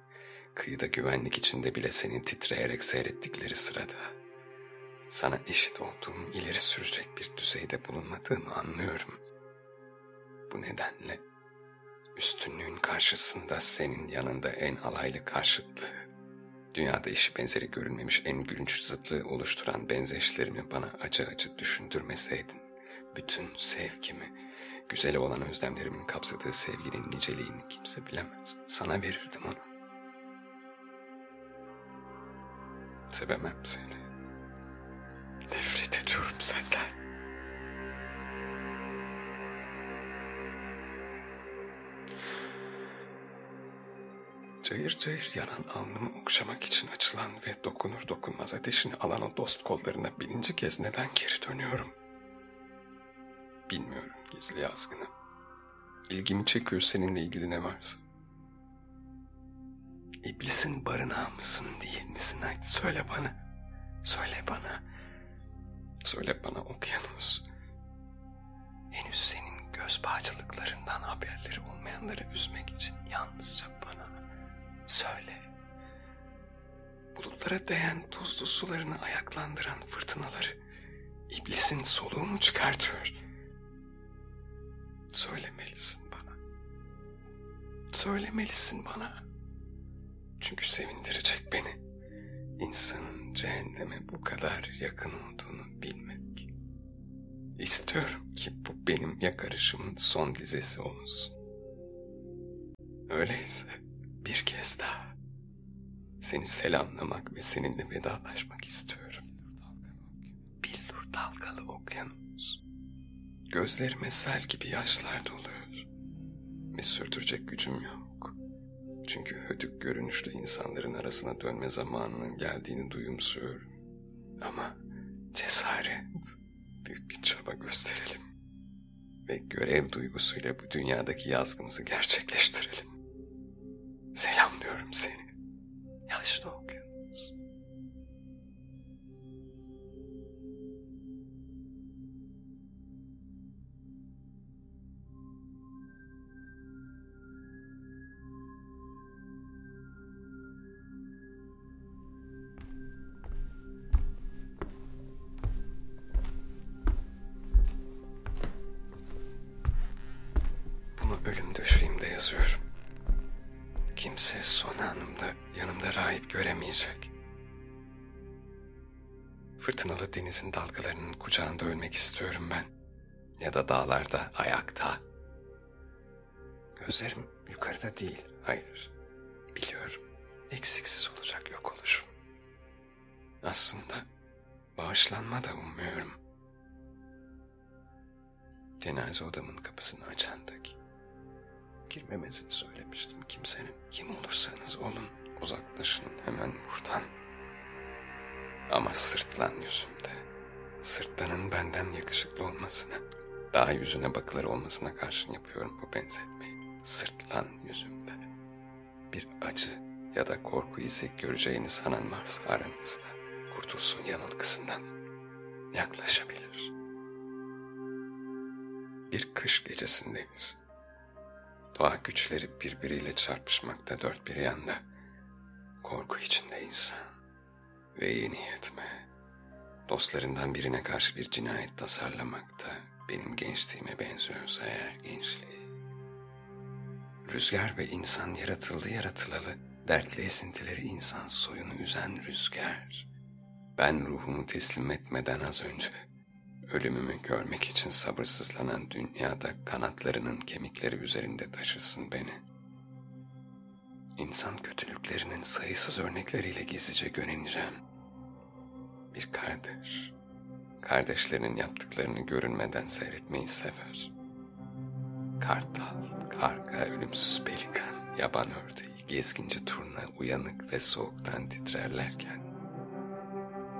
kıyıda güvenlik içinde bile senin titreyerek seyrettikleri sırada, sana eşit olduğum ileri sürecek bir düzeyde bulunmadığımı anlıyorum. Bu nedenle üstünlüğün karşısında senin yanında en alaylı karşıtlığı, dünyada işi benzeri görülmemiş en gülünç zıtlığı oluşturan benzeşlerimi bana acı acı düşündürmeseydin, bütün sevgimi, Güzele olan özlemlerimin kapsadığı sevginin niceliğini kimse bilemez. Sana verirdim onu. Sevemem seni. Nefret ediyorum senden. Cayır cayır yanan alnımı okşamak için açılan ve dokunur dokunmaz ateşini alan o dost kollarına bininci kez neden geri dönüyorum? Bilmiyorum gizli yazgını. İlgimi çekiyor seninle ilgili ne varsa. İblisin barınağı mısın değil misin? Haydi söyle bana. Söyle bana. Söyle bana okyanus. Henüz senin göz bağcılıklarından haberleri olmayanları üzmek için yalnızca bana. Söyle. Bulutlara değen tuzlu sularını ayaklandıran fırtınaları iblisin soluğu mu çıkartıyor? Söylemelisin bana. Söylemelisin bana. Çünkü sevindirecek beni. İnsanın cehenneme bu kadar yakın olduğunu bilmek. İstiyorum ki bu benim yakarışımın son dizesi olsun. Öyleyse bir kez daha seni selamlamak ve seninle vedalaşmak istiyorum. Billur dalgalı okyanus. Gözlerime sel gibi yaşlar doluyor. Ve sürdürecek gücüm yok. Çünkü hödük görünüşlü insanların arasına dönme zamanının geldiğini duyumsuyorum. Ama cesaret, büyük bir çaba gösterelim. Ve görev duygusuyla bu dünyadaki yazgımızı gerçekleştirelim. Selamlıyorum seni. Yaşlı okyanus. Karşın yapıyorum bu benzetmeyi. Sırtlan yüzümde. Bir acı ya da korku izi göreceğini sanan varsa aranızda kurtulsun yanılgısından. Yaklaşabilir. Bir kış gecesindeyiz. Doğa güçleri birbiriyle çarpışmakta dört bir yanda. Korku içinde insan. Ve yeni yetme. Dostlarından birine karşı bir cinayet tasarlamakta benim gençliğime benziyorsa eğer gençliği. Rüzgar ve insan yaratıldı yaratılalı, dertli esintileri insan soyunu üzen rüzgar. Ben ruhumu teslim etmeden az önce ölümümü görmek için sabırsızlanan dünyada kanatlarının kemikleri üzerinde taşısın beni. İnsan kötülüklerinin sayısız örnekleriyle gizlice göneneceğim. Bir kardeş, kardeşlerinin yaptıklarını görünmeden seyretmeyi sever. Kartal, karga, ölümsüz pelikan, yaban ördeği, gezginci turna uyanık ve soğuktan titrerlerken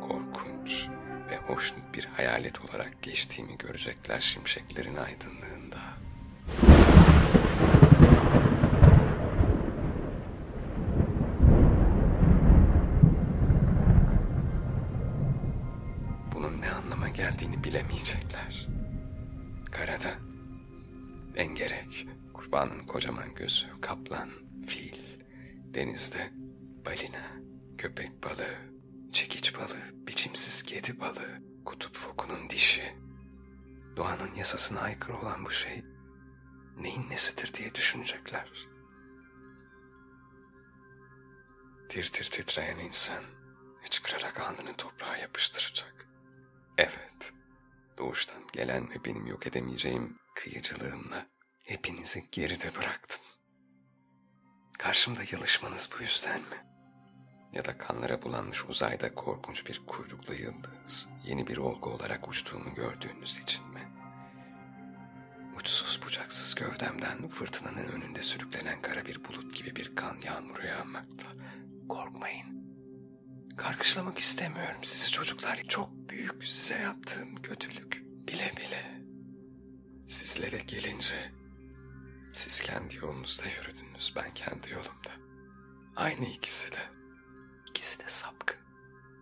korkunç ve hoşnut bir hayalet olarak geçtiğimi görecekler şimşeklerin aydınlığında. Geldiğini bilemeyecekler. Karada engerek, kurbanın kocaman gözü, kaplan, fil, denizde balina, köpek balığı, çekiç balığı, biçimsiz kedi balığı, kutup fokunun dişi. Doğanın yasasına aykırı olan bu şey neyin nesidir diye düşünecekler. Tir tir titreyen insan hıçkırarak alnını toprağa yapıştıracak. Evet, doğuştan gelen ve benim yok edemeyeceğim kıyıcılığımla hepinizi geride bıraktım. Karşımda yalışmanız bu yüzden mi? Ya da kanlara bulanmış uzayda korkunç bir kuyruklu yıldız, yeni bir olgu olarak uçtuğumu gördüğünüz için mi? Uçsuz bucaksız gövdemden fırtınanın önünde sürüklenen kara bir bulut gibi bir kan yağmuru yağmakta. Korkmayın. Karkışlamak istemiyorum sizi çocuklar. Çok büyük size yaptığım kötülük. Bile bile. Sizlere gelince siz kendi yolunuzda yürüdünüz. Ben kendi yolumda. Aynı ikisi de. İkisi de sapkın.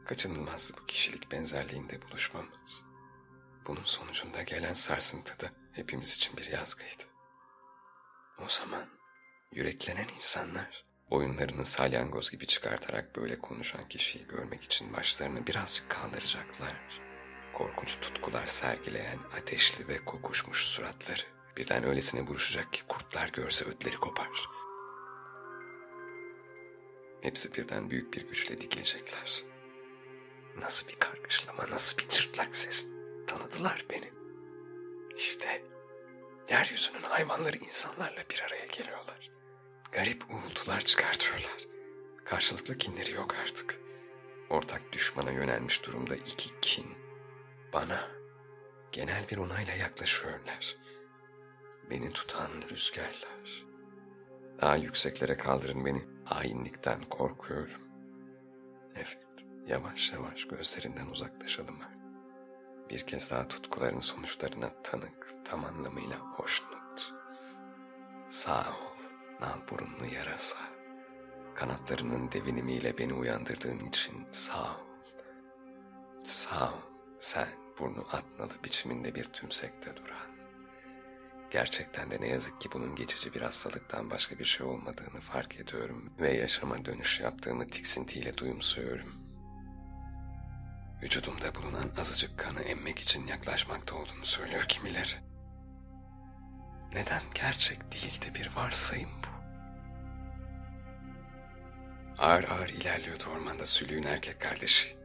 Kaçınılmaz bu kişilik benzerliğinde buluşmamız. Bunun sonucunda gelen sarsıntı da hepimiz için bir yazgıydı. O zaman yüreklenen insanlar oyunlarını salyangoz gibi çıkartarak böyle konuşan kişiyi görmek için başlarını birazcık kaldıracaklar. Korkunç tutkular sergileyen ateşli ve kokuşmuş suratları birden öylesine buruşacak ki kurtlar görse ötleri kopar. Hepsi birden büyük bir güçle dikilecekler. Nasıl bir kargışlama, nasıl bir çırtlak ses. Tanıdılar beni. İşte yeryüzünün hayvanları insanlarla bir araya geliyorlar. Garip uğultular çıkartıyorlar. Karşılıklı kinleri yok artık. Ortak düşmana yönelmiş durumda iki kin. Bana genel bir onayla yaklaşıyorlar. Beni tutan rüzgarlar. Daha yükseklere kaldırın beni. Hainlikten korkuyorum. Evet, yavaş yavaş gözlerinden uzaklaşalım artık. Bir kez daha tutkuların sonuçlarına tanık, tam anlamıyla hoşnut. Sağ ol, nal burunlu yarasa. Kanatlarının devinimiyle beni uyandırdığın için sağ ol. Sağ ol, sen burnu atnalı biçiminde bir tümsekte duran. Gerçekten de ne yazık ki bunun geçici bir hastalıktan başka bir şey olmadığını fark ediyorum ve yaşama dönüş yaptığımı tiksintiyle duyumsuyorum. Vücudumda bulunan azıcık kanı emmek için yaklaşmakta olduğunu söylüyor kimileri. Neden gerçek değil de bir varsayım bu? Ağır ağır ilerliyordu ormanda sülüğün erkek kardeşi.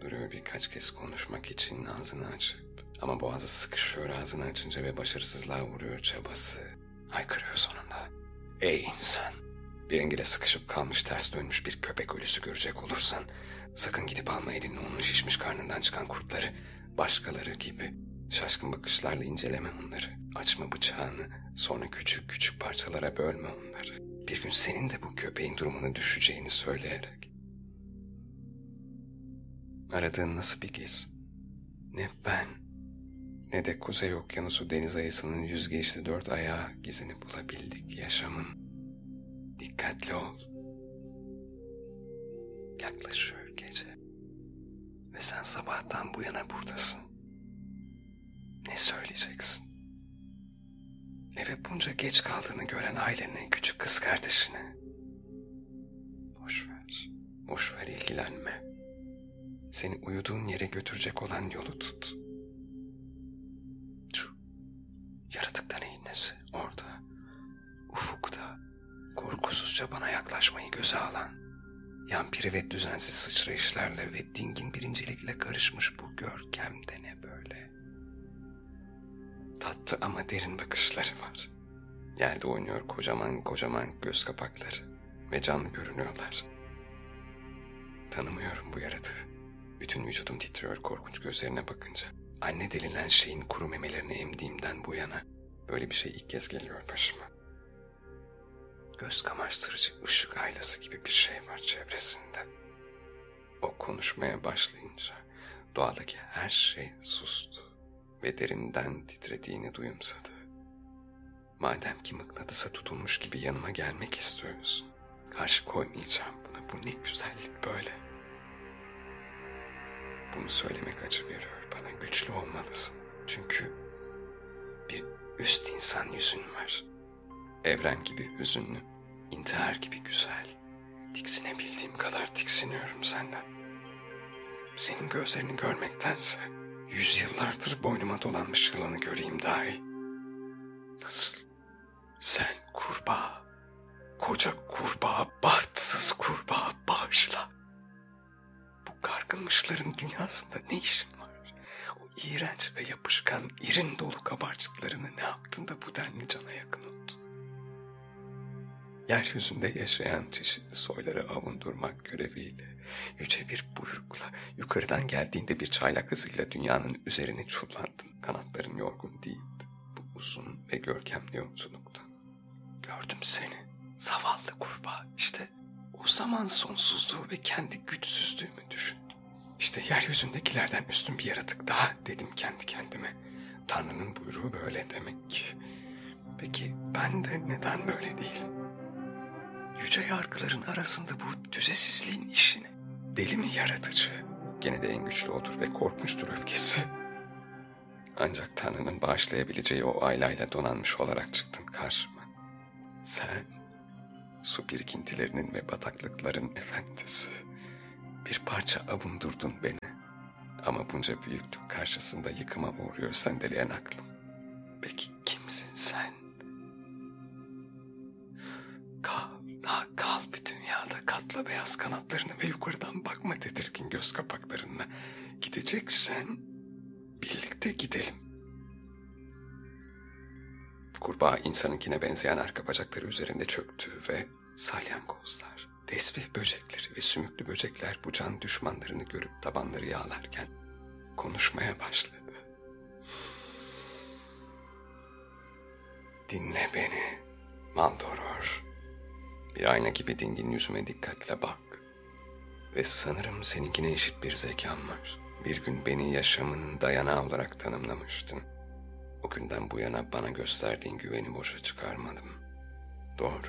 Duruyor birkaç kez konuşmak için ağzını açıp ama boğazı sıkışıyor ağzını açınca ve başarısızlığa vuruyor çabası. Haykırıyor sonunda. Ey insan! Bir engele sıkışıp kalmış ters dönmüş bir köpek ölüsü görecek olursan sakın gidip alma elinle onun şişmiş karnından çıkan kurtları başkaları gibi şaşkın bakışlarla inceleme onları. Açma bıçağını sonra küçük küçük parçalara bölme onları. Bir gün senin de bu köpeğin durumuna düşeceğini söyleyerek. Aradığın nasıl bir giz? Ne ben ne de Kuzey Okyanusu deniz ayısının yüzgeçli dört ayağı gizini bulabildik yaşamın. Dikkatli ol. Yaklaşıyor gece. Ve sen sabahtan bu yana buradasın. Ne söyleyeceksin? Eve bunca geç kaldığını gören ailenin küçük kız kardeşine. Boş ver. Boş ver ilgilenme. Seni uyuduğun yere götürecek olan yolu tut. Şu yaratıktan iğnesi orada. Ufukta korkusuzca bana yaklaşmayı göze alan, yampiri ve düzensiz sıçrayışlarla ve dingin birincilikle karışmış bu görkemde ne? Tatlı ama derin bakışları var. Yerde oynuyor kocaman kocaman göz kapakları ve canlı görünüyorlar. Tanımıyorum bu yaratığı. Bütün vücudum titriyor korkunç gözlerine bakınca. Anne denilen şeyin kuru memelerini emdiğimden bu yana böyle bir şey ilk kez geliyor başıma. Göz kamaştırıcı ışık aylası gibi bir şey var çevresinde. O konuşmaya başlayınca doğadaki her şey sustu ve derinden titrediğini duyumsadı. Madem ki mıknatısa tutulmuş gibi yanıma gelmek istiyorsun, karşı koymayacağım buna. Bu ne güzellik böyle. Bunu söylemek acı veriyor bana. Güçlü olmalısın. Çünkü bir üst insan yüzün var. Evren gibi hüzünlü, intihar gibi güzel. Tiksinebildiğim kadar tiksiniyorum senden. Senin gözlerini görmektense yüzyıllardır boynuma dolanmış yılanı göreyim daha iyi. Nasıl? Sen kurbağa, koca kurbağa, bahtsız kurbağa bağışla. Bu kargınmışların dünyasında ne işin var? O iğrenç ve yapışkan, irin dolu kabarcıklarını ne yaptın da bu denli cana yakın oldun? Yeryüzünde yaşayan çeşitli soyları avundurmak göreviyle yüce bir buyrukla yukarıdan geldiğinde bir çaylak hızıyla dünyanın üzerine çullandın. Kanatların yorgun değildi. Bu uzun ve görkemli yolculukta. Gördüm seni. Zavallı kurbağa işte. O zaman sonsuzluğu ve kendi güçsüzlüğümü düşündüm. İşte yeryüzündekilerden üstün bir yaratık daha dedim kendi kendime. Tanrı'nın buyruğu böyle demek ki. Peki ben de neden böyle değilim? Yüce yargıların arasında bu düzesizliğin işini. Deli mi yaratıcı? Gene de en güçlü odur ve korkmuştur öfkesi. Ancak Tanrı'nın bağışlayabileceği o aylayla donanmış olarak çıktın karşıma. Sen su birikintilerinin ve bataklıkların efendisi. Bir parça avundurdun beni. Ama bunca büyüklük karşısında yıkıma uğruyor sendeleyen aklım. Peki kimsin katla beyaz kanatlarını ve yukarıdan bakma tedirgin göz kapaklarına. Gideceksen birlikte gidelim. Kurbağa insanınkine benzeyen arka bacakları üzerinde çöktü ve salyangozlar, tesbih böcekleri ve sümüklü böcekler bu can düşmanlarını görüp tabanları yağlarken konuşmaya başladı. Dinle beni, Maldoror. Bir ayna gibi dingin yüzüme dikkatle bak. Ve sanırım seninkine eşit bir zekan var. Bir gün beni yaşamının dayanağı olarak tanımlamıştın. O günden bu yana bana gösterdiğin güveni boşa çıkarmadım. Doğru.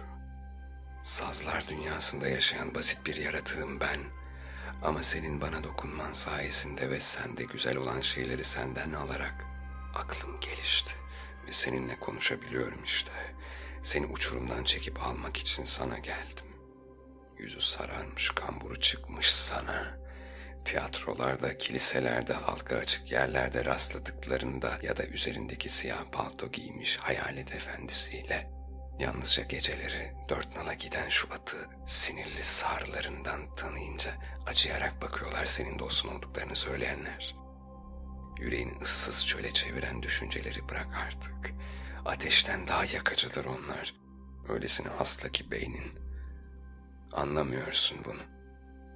Sazlar dünyasında yaşayan basit bir yaratığım ben. Ama senin bana dokunman sayesinde ve sende güzel olan şeyleri senden alarak aklım gelişti ve seninle konuşabiliyorum işte. Seni uçurumdan çekip almak için sana geldim. Yüzü sararmış, kamburu çıkmış sana. Tiyatrolarda, kiliselerde, halka açık yerlerde rastladıklarında ya da üzerindeki siyah palto giymiş hayalet efendisiyle yalnızca geceleri dört nala giden şu atı sinirli sarılarından tanıyınca acıyarak bakıyorlar senin dostun olduklarını söyleyenler. Yüreğini ıssız çöle çeviren düşünceleri bırak artık. Ateşten daha yakıcıdır onlar. Öylesine hasta ki beynin. Anlamıyorsun bunu.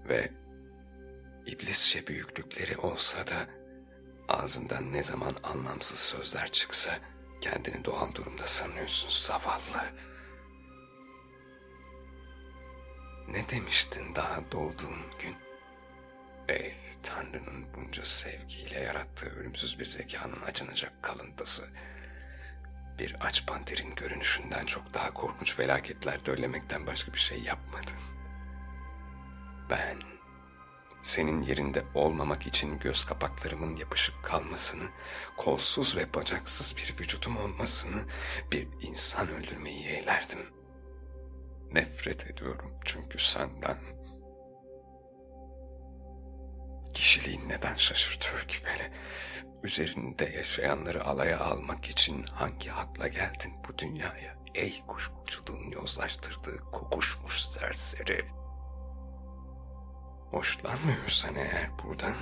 Ve iblisçe büyüklükleri olsa da ağzından ne zaman anlamsız sözler çıksa kendini doğal durumda sanıyorsun zavallı. Ne demiştin daha doğduğun gün? Ey Tanrı'nın bunca sevgiyle yarattığı ölümsüz bir zekanın acınacak kalıntısı. Bir aç panterin görünüşünden çok daha korkunç felaketler döllemekten başka bir şey yapmadın. Ben senin yerinde olmamak için göz kapaklarımın yapışık kalmasını, kolsuz ve bacaksız bir vücudum olmasını, bir insan öldürmeyi yeğlerdim. Nefret ediyorum çünkü senden. Kişiliğin neden şaşırtıyor ki beni? Üzerinde yaşayanları alaya almak için hangi hakla geldin bu dünyaya? Ey kuşkuculuğun yozlaştırdığı kokuşmuş serseri. Hoşlanmıyorsan eğer buradan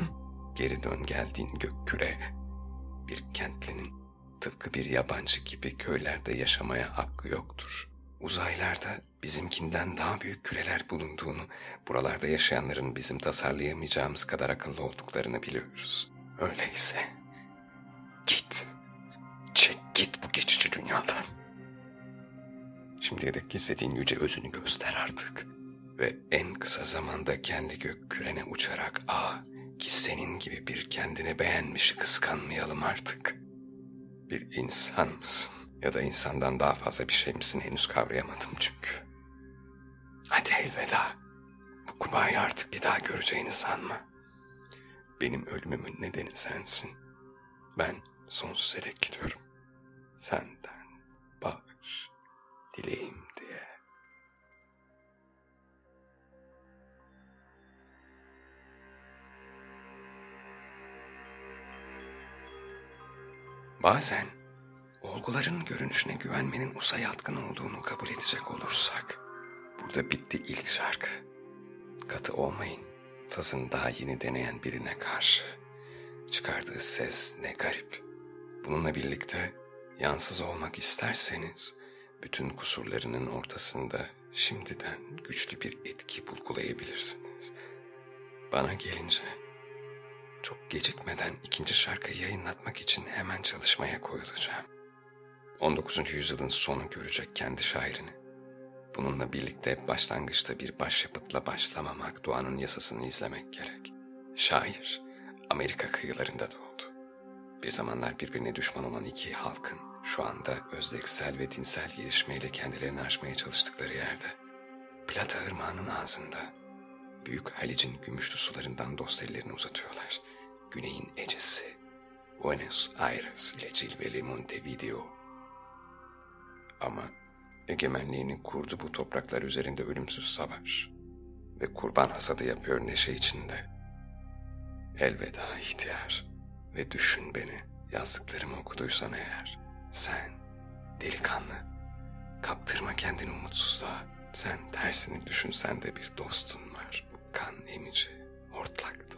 geri dön geldiğin gök küre. Bir kentlinin tıpkı bir yabancı gibi köylerde yaşamaya hakkı yoktur. Uzaylarda bizimkinden daha büyük küreler bulunduğunu, buralarda yaşayanların bizim tasarlayamayacağımız kadar akıllı olduklarını biliyoruz. Öyleyse git, çek git bu geçici dünyadan. Şimdiye dek gizlediğin yüce özünü göster artık. Ve en kısa zamanda kendi gök kürene uçarak a ki senin gibi bir kendini beğenmiş kıskanmayalım artık. Bir insan mısın? Ya da insandan daha fazla bir şey misin henüz kavrayamadım çünkü. Hadi elveda. Bu Kuba'yı artık bir daha göreceğini sanma. Benim ölümümün nedeni sensin. Ben sonsuza dek gidiyorum. Senden bağış dileyim diye. Bazen olguların görünüşüne güvenmenin usa yatkın olduğunu kabul edecek olursak, burada bitti ilk şarkı. Katı olmayın, tazın daha yeni deneyen birine karşı. Çıkardığı ses ne garip. Bununla birlikte yansız olmak isterseniz, bütün kusurlarının ortasında şimdiden güçlü bir etki bulgulayabilirsiniz. Bana gelince çok gecikmeden ikinci şarkıyı yayınlatmak için hemen çalışmaya koyulacağım. 19. yüzyılın sonu görecek kendi şairini. Bununla birlikte başlangıçta bir başyapıtla başlamamak doğanın yasasını izlemek gerek. Şair Amerika kıyılarında doğdu. Bir zamanlar birbirine düşman olan iki halkın şu anda özdeksel ve dinsel gelişmeyle kendilerini aşmaya çalıştıkları yerde. Plata Irmağı'nın ağzında Büyük Halic'in gümüşlü sularından dost ellerini uzatıyorlar. Güneyin Ecesi, Buenos Aires ile cilveli Montevideo. Ama egemenliğini kurdu bu topraklar üzerinde ölümsüz savaş ve kurban hasadı yapıyor neşe içinde. Elveda ihtiyar ve düşün beni yazdıklarımı okuduysan eğer. Sen delikanlı, kaptırma kendini umutsuzluğa. Sen tersini düşünsen de bir dostun var. Bu kan emici, hortlak